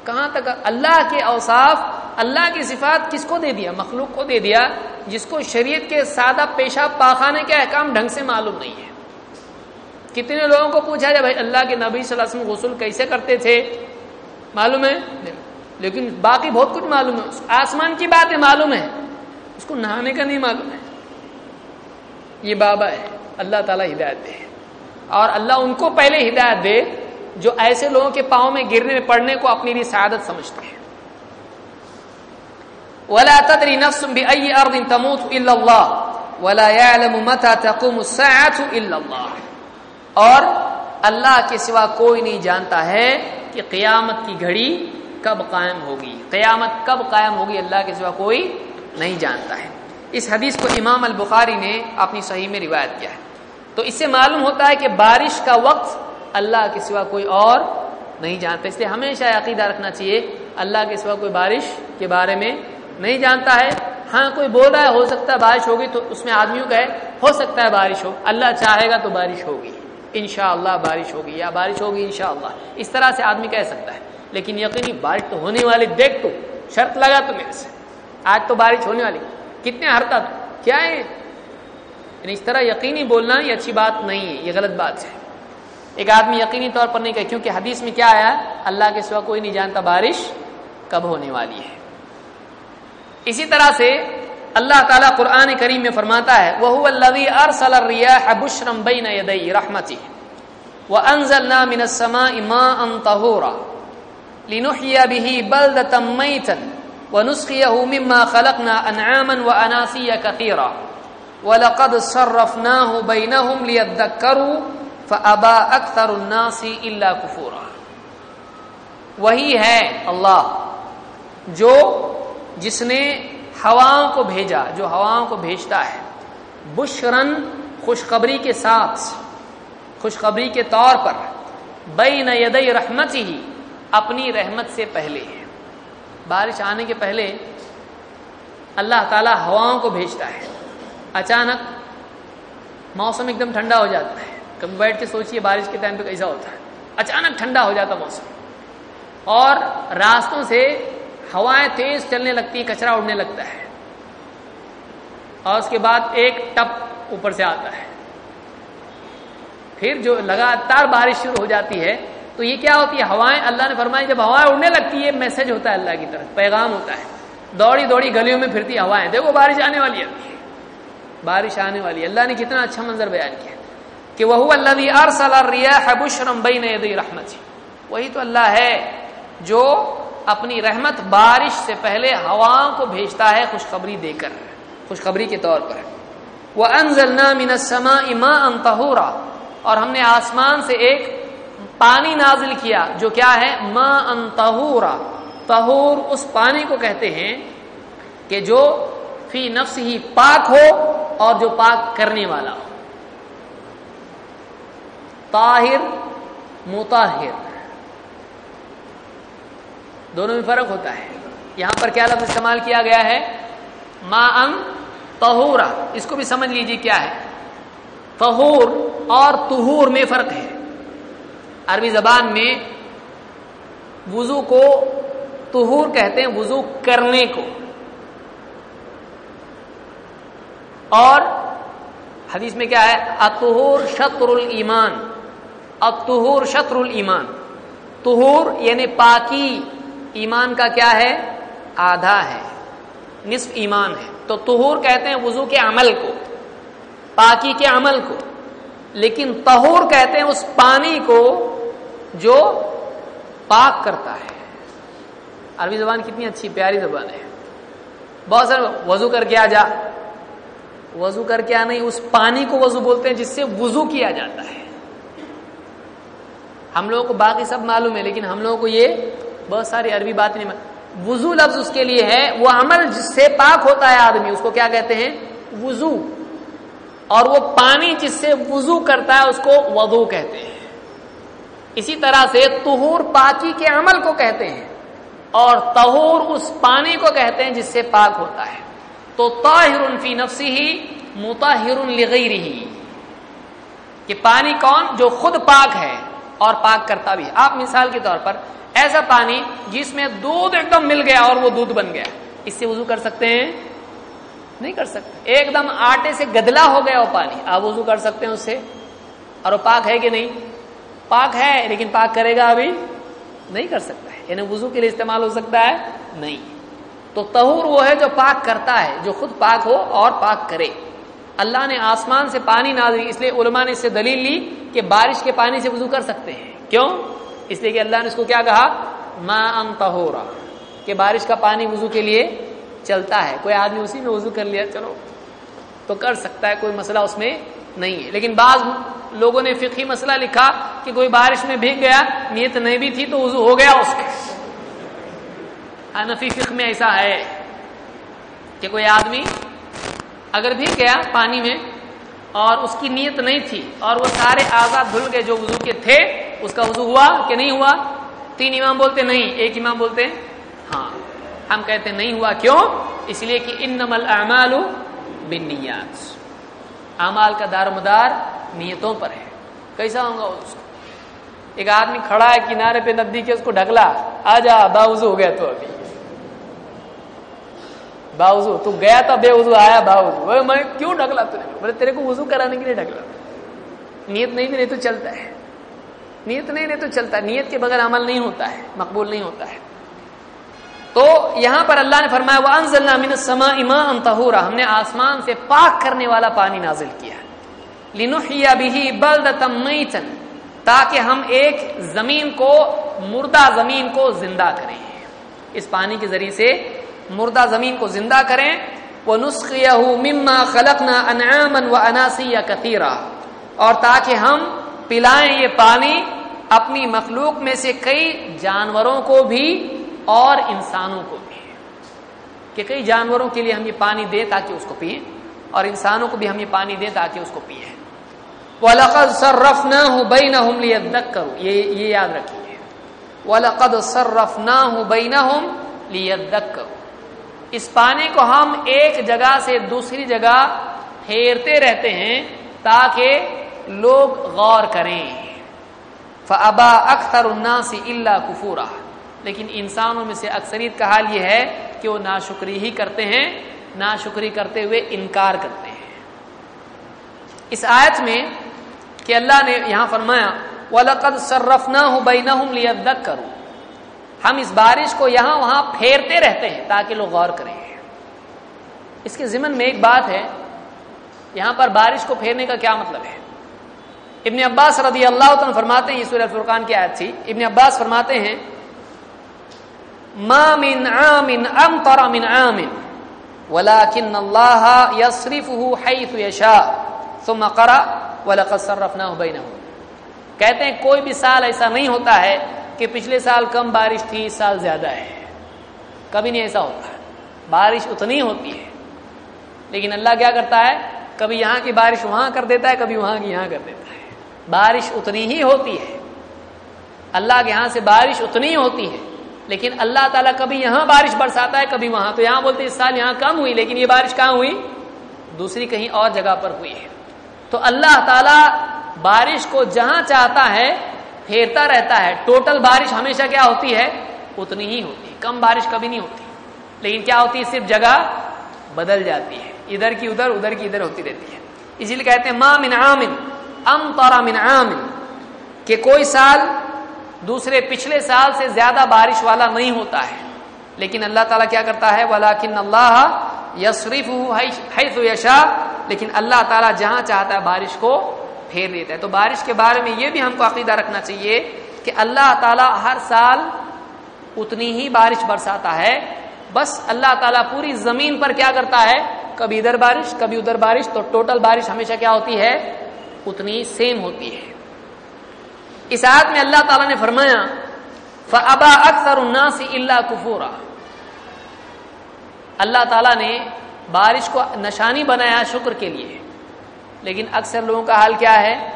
کہاں تک؟ اللہ کے اوصاف، اللہ کی صفات کس کو دے دیا؟ مخلوق کو دے دیا، جس کو شریعت کے سادہ پیشاب پاخانے کے احکام ڈھنگ سے معلوم نہیں ہے۔ کتنے لوگوں کو پوچھا جائے، بھائی اللہ کے نبی صلی اللہ علیہ وسلم غسل کیسے کرتے تھے؟ معلوم ہے؟ لیکن باقی بہت کچھ معلوم ہے۔ آسمان کی بات ہے معلوم ہے اس کو نہانے کا نہیں معلوم ہے۔ یہ بابا ہے۔ اللہ تعالیٰ ہدایت دے۔ اور اللہ ان کو پہلے ہدایت دے جو ایسے لوگوں کے پاؤں میں گرنے میں پڑنے کو اپنی لیے سعادت سمجھتے ہیں۔ ولا تدري نفس بأي أرض تموت إلا الله ولا يعلم متى تقوم الساعة إلا الله۔ اور اللہ کے سوا کوئی نہیں جانتا ہے کہ قیامت کی گھڑی کب قائم ہوگی؟ قیامت کب قائم ہوگی اللہ کے سوا کوئی نہیں جانتا ہے۔ اس حدیث کو امام البخاری نے اپنی صحیح میں روایت کیا ہے۔ تو اس سے معلوم ہوتا ہے کہ بارش کا وقت اللہ کے سوا کوئی اور نہیں جانتا۔ اس لیے ہمیشہ عقیدہ رکھنا چاہیے، اللہ کے سوا کوئی بارش کے بارے میں نہیں جانتا ہے۔ ہاں کوئی بول رہا ہے، ہو سکتا ہے بارش ہوگی تو اس میں آدمیوں کا ہے، ہو سکتا ہے بارش ہو۔ اللہ چاہے گا تو بارش ہوگی۔ انشاءاللہ بارش ہوگی یا بارش ہوگی انشاءاللہ۔ اس طرح سے آدمی کہہ سکتا ہے۔ لیکن یقینی بارش تو ہونے والی، دیکھ تو، شرط لگا تو میرے سے۔ آج تو بارش ہونے والی۔ کتنے ہرتا کیا ہے یعنی اس طرح یقینی بولنا یہ اچھی بات نہیں ہے، یہ غلط بات ہے۔ ایک آدمی یقینی طور پر نہیں کہ کیونکہ حدیث میں کیا آیا؟ اللہ کے سوا کوئی نہیں جانتا بارش کب ہونے والی ہے۔ اسی طرح سے اللہ تعالیٰ قرآن کریم میں فرماتا ہے وہ الذي ارسل الرياح بشرا بين يدي رحمته وانزلنا من السماء ماء طهورا۔ لنحيي به بلدة ميتا ونسقيه مما خلقنا انعاما واناسيا كثيرا. ولقد صرفناه بينهم ليذكروا فابى اكثر الناس الا كفورا. وہی ہے اللہ جو جس نے ہواؤں کو بھیجا، جو ہواؤں کو بھیجتا ہے۔ بشرن خوشخبری کے ساتھ، خوشخبری کے طور پر، بین یدئی رحمت ہی اپنی رحمت سے پہلے بارش آنے کے پہلے اللہ تعالیٰ ہواؤں کو بھیجتا ہے۔ اچانک موسم ایک دم ٹھنڈا ہو جاتا ہے۔ کبھی بیٹھ کے سوچیے بارش کے ٹائم پہ کیسا ہوتا ہے۔ اچانک ٹھنڈا ہو جاتا موسم۔ اور راستوں سے ہوائیں تیز چلنے لگتی ہیں، کچرا اڑنے لگتا ہے۔ اور اس کے بعد ایک ٹپ اوپر سے آتا ہے۔ پھر جو لگاتار بارش شروع ہو جاتی ہے تو یہ کیا ہوتی ہے؟ ہوائیں اللہ نے فرمائی، جب ہوائیں اڑنے لگتی ہے میسج ہوتا ہے اللہ کی طرف، پیغام ہوتا ہے۔ دوڑی دوڑی گلیوں میں پھرتی ہوائیں۔ دیکھو، بارش آنے والی ہے۔ بارش آنے والی ہے۔ اللہ نے کتنا اچھا منظر بیان کیا کہ وہ اللہ بشرم بین رحمت وہی تو اللہ ہے جو اپنی رحمت بارش سے پہلے ہوا کو بھیجتا ہے خوشخبری دے کر۔ خوشخبری کے طور پر۔ وہ انزل من السماء ماء طهورا۔ اور ہم نے آسمان سے ایک پانی نازل کیا، جو کیا ہے؟ ماء طهورا طہور اس پانی کو کہتے ہیں کہ جو فی نفس ہی پاک ہو اور جو پاک کرنے والا ہو۔ طاہر متاہر دونوں میں فرق ہوتا ہے۔ یہاں پر کیا لفظ استعمال کیا گیا ہے؟ ما ان تہورا اس کو بھی سمجھ لیجیے کیا ہے۔ تہور اور تہور میں فرق ہے۔ عربی زبان میں وضو کو تہور کہتے ہیں، وضو کرنے کو۔ اور حدیث میں کیا ہے؟ اتہور شطر المان اتہور شطر المان تہور یعنی پاکی۔ ایمان کا کیا ہے؟ آدھا ہے، نصف ایمان ہے۔ تو تہور کہتے ہیں وضو کے عمل کو، پاکی کے عمل کو۔ لیکن تہور کہتے ہیں اس پانی کو جو پاک کرتا ہے۔ عربی زبان کتنی اچھی پیاری زبان ہے۔ بہت سارے وضو کر کے آ جا۔ وضو کر کے آ نہیں، اس پانی کو وضو بولتے ہیں جس سے وضو کیا جاتا ہے۔ ہم لوگوں کو باقی سب معلوم ہے، لیکن ہم لوگوں کو یہ بہت ساری عربی بات نہیں وضو لفظ اس کے لیے ہے، وہ عمل جس سے پاک ہوتا ہے آدمی، اس کو کیا کہتے ہیں؟ وضو۔ اور وہ پانی جس سے وضو کرتا ہے اس کو وضو کہتے ہیں۔ اسی طرح سے تہور پاکی کے عمل کو کہتے ہیں اور تہور اس پانی کو کہتے ہیں جس سے پاک ہوتا ہے۔ تو طاہر فی نفسی ہی متاہر لغیر ہی کہ پانی کون؟ جو خود پاک ہے اور پاک کرتا بھی آپ مثال کے طور پر ایسا پانی جس میں دودھ ایک دم مل گیا اور وہ دودھ بن گیا۔ اس سے وضو کر سکتے ہیں۔ نہیں کر سکتے۔ ایک دم آٹے سے گدلا ہو گیا وہ پانی۔ آپ وضو کر سکتے ہیں اس سے۔ اور وہ پاک ہے کہ نہیں؟ پاک ہے، لیکن پاک کرے گا ابھی نہیں کر سکتا ہے۔ یعنی وضو کے لیے استعمال ہو سکتا ہے؟ نہیں۔ تو تہور وہ ہے جو پاک کرتا ہے، جو خود پاک ہو اور پاک کرے۔ اللہ نے آسمان سے پانی نازل اس لیے علماء نے اس سے دلیل لی کہ بارش کے پانی سے وضو کر سکتے ہیں۔ کیوں؟ اس لیے کہ اللہ نے اس کو کیا کہا؟ ما انتہورا کہ بارش کا پانی وضو کے لیے چلتا ہے۔ کوئی آدمی اسی میں وضو کر لیا، چلو، تو کر سکتا ہے، کوئی مسئلہ اس میں نہیں ہے۔ لیکن بعض لوگوں نے فقہی مسئلہ لکھا کہ کوئی بارش میں بھیگ گیا، نیت نہیں بھی تھی تو وضو ہو گیا اس کے۔ حنفی فقہ میں ایسا ہے کہ کوئی آدمی اگر بھیگ گیا پانی میں اور اس کی نیت نہیں تھی اور وہ سارے آزاد دھل گئے جو وضو کے تھے، اس کا وضو ہوا کہ نہیں ہوا؟ تین امام بولتے نہیں، ایک امام بولتے ہاں۔ ہم کہتے نہیں ہوا کیوں؟ اس لیے کہ ان نمل اعمال بنیات۔ امال کا دار مدار نیتوں پر ہے۔ کیسا ہوگا اس کو؟ ایک آدمی کھڑا ہے کنارے پہ ندی کے اس کو ڈھکلا، آ جا، باوضو ہو گیا تو ابھی۔ باوضو، تو گیا تھا بے وضو، آیا باوضو۔ میں کیوں ڈھکلا تھی بولے، تیرے کو وضو کرانے کے لیے ڈھکلا۔ نیت نہیں نہیں تو چلتا ہے۔ نیت نہیں نہیں تو چلتا نیت کے بغیر عمل نہیں ہوتا ہے، مقبول نہیں ہوتا ہے۔ تو یہاں پر اللہ نے فرمایا وہ انزل من ہم نے آسمان سے پاک کرنے والا پانی نازل کیا لنحیا بھی بلدتم میتن تاکہ ہم ایک زمین کو، مردہ زمین کو زندہ کریں۔ اس پانی کے ذریعے سے مردہ زمین کو زندہ کریں۔ وہ نسخہ مما خلقنا انعاما و اناسی یا اور تاکہ ہم پلائیں یہ پانی اپنی مخلوق میں سے کئی جانوروں کو بھی اور انسانوں کو بھی کہ کئی جانوروں کے لیے ہم یہ پانی دیں تاکہ اس کو پیئیں، اور انسانوں کو بھی ہم یہ پانی دیں تاکہ اس کو پیئیں۔ وہ القل سر رف یہ یہ یاد رکھیے۔ وَلَقَدْ صَرَّفْنَاهُ بَيْنَهُمْ لِيَذَّكَّرُوا۔ اس پانی کو ہم ایک جگہ سے دوسری جگہ پھیرتے رہتے ہیں تاکہ لوگ غور کریں۔ فَأَبَا أَكْثَرُ النَّاسِ إِلَّا كُفُورًا۔ لیکن انسانوں میں سے اکثریت کا حال یہ ہے کہ وہ ناشکری ہی کرتے ہیں، ناشکری کرتے ہوئے انکار کرتے ہیں۔ اس آیت میں کہ اللہ نے یہاں فرمایا، وَلَقَدْ صَرَّفْنَاهُ بَيْنَهُمْ لِيَذَّكَّرُوا۔ ہم اس بارش کو یہاں وہاں پھیرتے رہتے ہیں تاکہ لوگ غور کریں۔ اس کے ضمن میں ایک بات ہے، یہاں پر بارش کو پھیرنے کا کیا مطلب ہے؟ ابن عباس رضی اللہ عنہ فرماتے ہیں، یہ سورہ فرقان کی آیت تھی۔ ابن عباس فرماتے ہیں ما من عام امطر من عام. ولكن الله يصرفه حيث يشاء. ثم قرأ، ولقد صرفناه بينهم. کہتے ہیں، کوئی بھی سال ایسا نہیں ہوتا ہے کہ پچھلے سال کم بارش تھی، اس سال زیادہ ہے۔ کبھی نہیں ایسا ہوتا بارش اتنی ہوتی ہے۔ لیکن اللہ کیا کرتا ہے؟ کبھی یہاں کی بارش وہاں کر دیتا ہے، کبھی وہاں کی یہاں کر دیتا ہے۔ بارش اتنی ہی ہوتی ہے۔ اللہ کے یہاں سے بارش اتنی ہوتی ہے لیکن اللہ تعالیٰ کبھی یہاں بارش برساتا ہے، کبھی وہاں۔ تو یہاں بولتے اس سال یہاں کم ہوئی، لیکن یہ بارش کہاں ہوئی؟ دوسری کہیں اور جگہ پر ہوئی ہے۔ تو اللہ تعالیٰ بارش کو جہاں چاہتا ہے، پھیرتا رہتا ہے۔ ٹوٹل بارش ہمیشہ کیا ہوتی ہے؟ اتنی ہی ہوتی ہے۔ کم بارش کبھی نہیں ہوتی۔ لیکن کیا ہوتی ہے؟ صرف جگہ بدل جاتی ہے۔ ادھر کی ادھر ادھر کی ادھر ہوتی رہتی ہے۔ اسی لیے کہتے ہیں، ما من عامن ام من عامن کہ کوئی سال دوسرے پچھلے سال سے زیادہ بارش والا نہیں ہوتا ہے۔ لیکن اللہ تعالیٰ کیا کرتا ہے؟ ولاکن اللہ یسریف یشا لیکن اللہ تعالیٰ جہاں چاہتا ہے بارش کو پھیر دیتا ہے۔ تو بارش کے بارے میں یہ بھی ہم کو عقیدہ رکھنا چاہیے کہ اللہ تعالیٰ ہر سال اتنی ہی بارش برساتا ہے۔ بس اللہ تعالیٰ پوری زمین پر کیا کرتا ہے؟ کبھی ادھر بارش، کبھی ادھر بارش۔ تو ٹوٹل بارش ہمیشہ کیا ہوتی ہے؟ اتنی سیم ہوتی ہے۔ اس آیت میں اللہ تعالیٰ نے فرمایا فبا اکثر الناس اللہ کفورا اللہ تعالیٰ نے بارش کو نشانی بنایا شکر کے لیے۔ لیکن اکثر لوگوں کا حال کیا ہے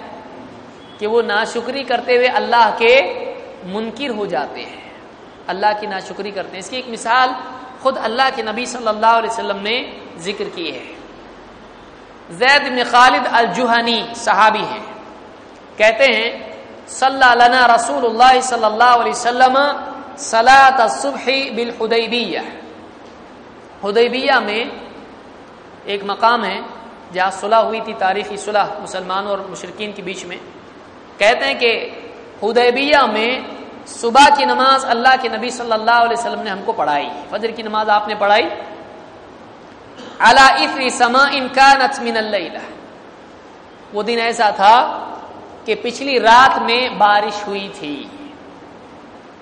کہ وہ ناشکری کرتے ہوئے اللہ کے منکر ہو جاتے ہیں۔ اللہ کی ناشکری کرتے ہیں۔ اس کی ایک مثال خود اللہ کے نبی صلی اللہ علیہ وسلم نے ذکر کی ہے۔ زید بن خالد الجوہنی صحابی ہیں۔ کہتے ہیں صلی لنا رسول اللہ صلی اللہ علیہ وسلم سلاۃ الصبح بالحدیبیہ حدیبیہ میں ایک مقام ہے جہاں صلح ہوئی تھی، تاریخی صلح مسلمانوں اور مشرقین کے بیچ میں۔ کہتے ہیں کہ حدیبیہ میں صبح کی نماز اللہ کے نبی صلی اللہ علیہ وسلم نے ہم کو پڑھائی۔ فجر کی نماز آپ نے پڑھائی۔ اللہ سما ان اللہ وہ دن ایسا تھا کہ پچھلی رات میں بارش ہوئی تھی۔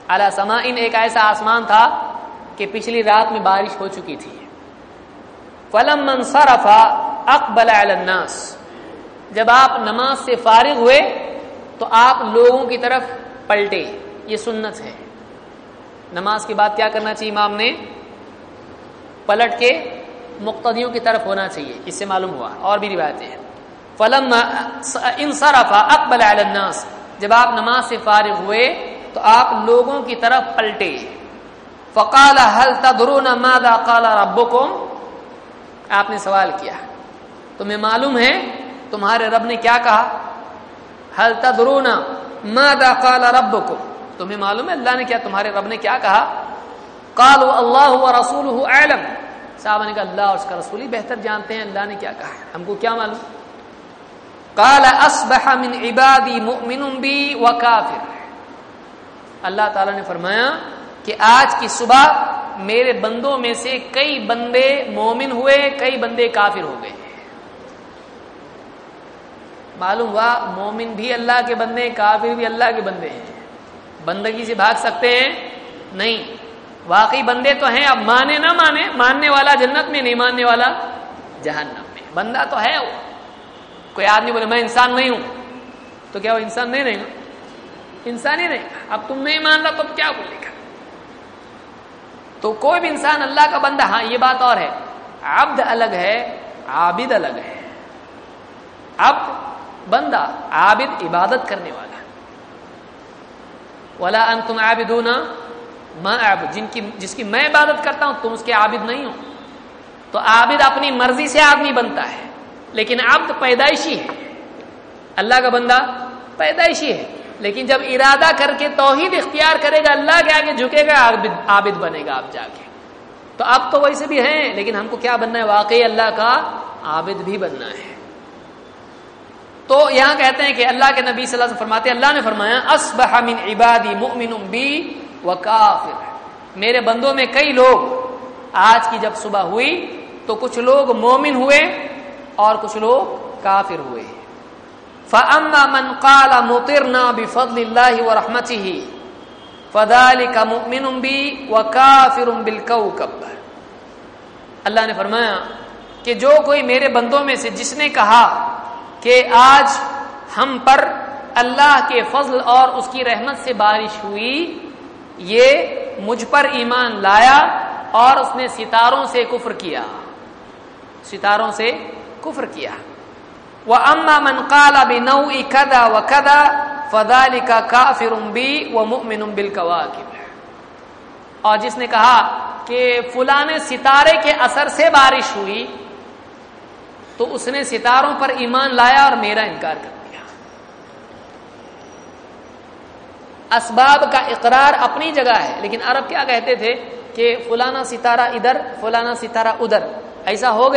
اعلی سما ان ایک ایسا آسمان تھا کہ پچھلی رات میں بارش ہو چکی تھی۔ فلم منصرفا اقبل الناس۔ جب آپ نماز سے فارغ ہوئے تو آپ لوگوں کی طرف پلٹے۔ یہ سنت ہے۔ نماز کے بعد کیا کرنا چاہیے امام نے؟ پلٹ کے مقتدیوں کی طرف ہونا چاہیے۔ اس سے معلوم ہوا اور بھی روایتیں ہیں۔ فلم انصرفا اقبل الناس۔ جب آپ نماز سے فارغ ہوئے، تو آپ لوگوں کی طرف پلٹے۔ فقال، هل تدرون ماذا قال ربكم آپ نے سوال کیا۔ تمہیں معلوم ہے، تمہارے رب نے کیا کہا؟ حل تدرون ماذا قال ربكم تمہیں معلوم ہے، اللہ نے کیا، تمہارے رب نے کیا کہا؟ قالوا الله ورسوله اعلم۔ صاحب نے کہا، اللہ اور اس کا رسول ہی بہتر جانتے ہیں، اللہ نے کیا کہا؟ ہم کو کیا معلوم؟ قال اصبح من عبادی مؤمن بی وکافر اللہ تعالی نے فرمایا کہ آج کی صبح میرے بندوں میں سے کئی بندے مومن ہوئے، کئی بندے کافر ہو گئے۔ معلوم ہوا، مومن بھی اللہ کے بندے، کافر بھی اللہ کے بندے ہیں۔ بندگی سے بھاگ سکتے ہیں؟ نہیں۔ واقعی بندے تو ہیں، اب مانے نہ مانے، ماننے والا جنت میں، نہیں ماننے والا جہنم میں۔ بندہ تو ہے وہ۔ کوئی آدمی بولے میں انسان نہیں ہوں تو کیا وہ انسان نہیں رہے گا انسان ہی رہے گا اب تم نہیں مان رہا تو کیا بولے گا تو کوئی بھی انسان اللہ کا بندہ ہاں یہ بات اور ہے عبد الگ ہے عابد الگ ہے اب بندہ عابد عبادت کرنے والا ولا ان تم عابدون میں جن کی جس کی میں عبادت کرتا ہوں تم اس کے عابد نہیں ہو تو عابد اپنی مرضی سے آدمی بنتا ہے لیکن عبد پیدائشی ہے۔ اللہ کا بندہ پیدائشی ہے۔ لیکن جب ارادہ کر کے توحید اختیار کرے گا، اللہ کے آگے جھکے گا، عابد بنے گا آپ جا کے۔ تو اب تو ویسے بھی ہیں، لیکن ہم کو کیا بننا ہے؟ واقعی اللہ کا عابد بھی بننا ہے۔ تو یہاں کہتے ہیں کہ اللہ کے نبی صلی اللہ علیہ وسلم فرماتے اللہ نے فرمایا، اصبح من عبادی مؤمن بی وکافر میرے بندوں میں کئی لوگ، آج کی جب صبح ہوئی تو کچھ لوگ مومن ہوئے اور کچھ لوگ کافر ہوئے۔ فَأَمَّا مَنْ قَالَ مُطِرْنَا بِفَضْلِ اللَّهِ وَرَحْمَتِهِ فَذَلِكَ مُؤْمِنٌ بِي وَكَافِرٌ بِالْكَوْكَبْ۔ اللہ نے فرمایا کہ جو کوئی میرے بندوں میں سے جس نے کہا کہ آج ہم پر اللہ کے فضل اور اس کی رحمت سے بارش ہوئی، یہ مجھ پر ایمان لایا اور اس نے ستاروں سے کفر کیا۔ ستاروں سے کفر کیا۔ وہ اما من کالا بھی نو کدا و کدا فدالی کا کافر بھی وہ بل اور جس نے کہا کہ فلاں ستارے کے اثر سے بارش ہوئی، تو اس نے ستاروں پر ایمان لایا اور میرا انکار کر دیا۔ اسباب کا اقرار اپنی جگہ ہے، لیکن عرب کیا کہتے تھے کہ فلانا ستارہ ادھر، فلانا ستارہ ادھر۔ ایسا ہو گیا۔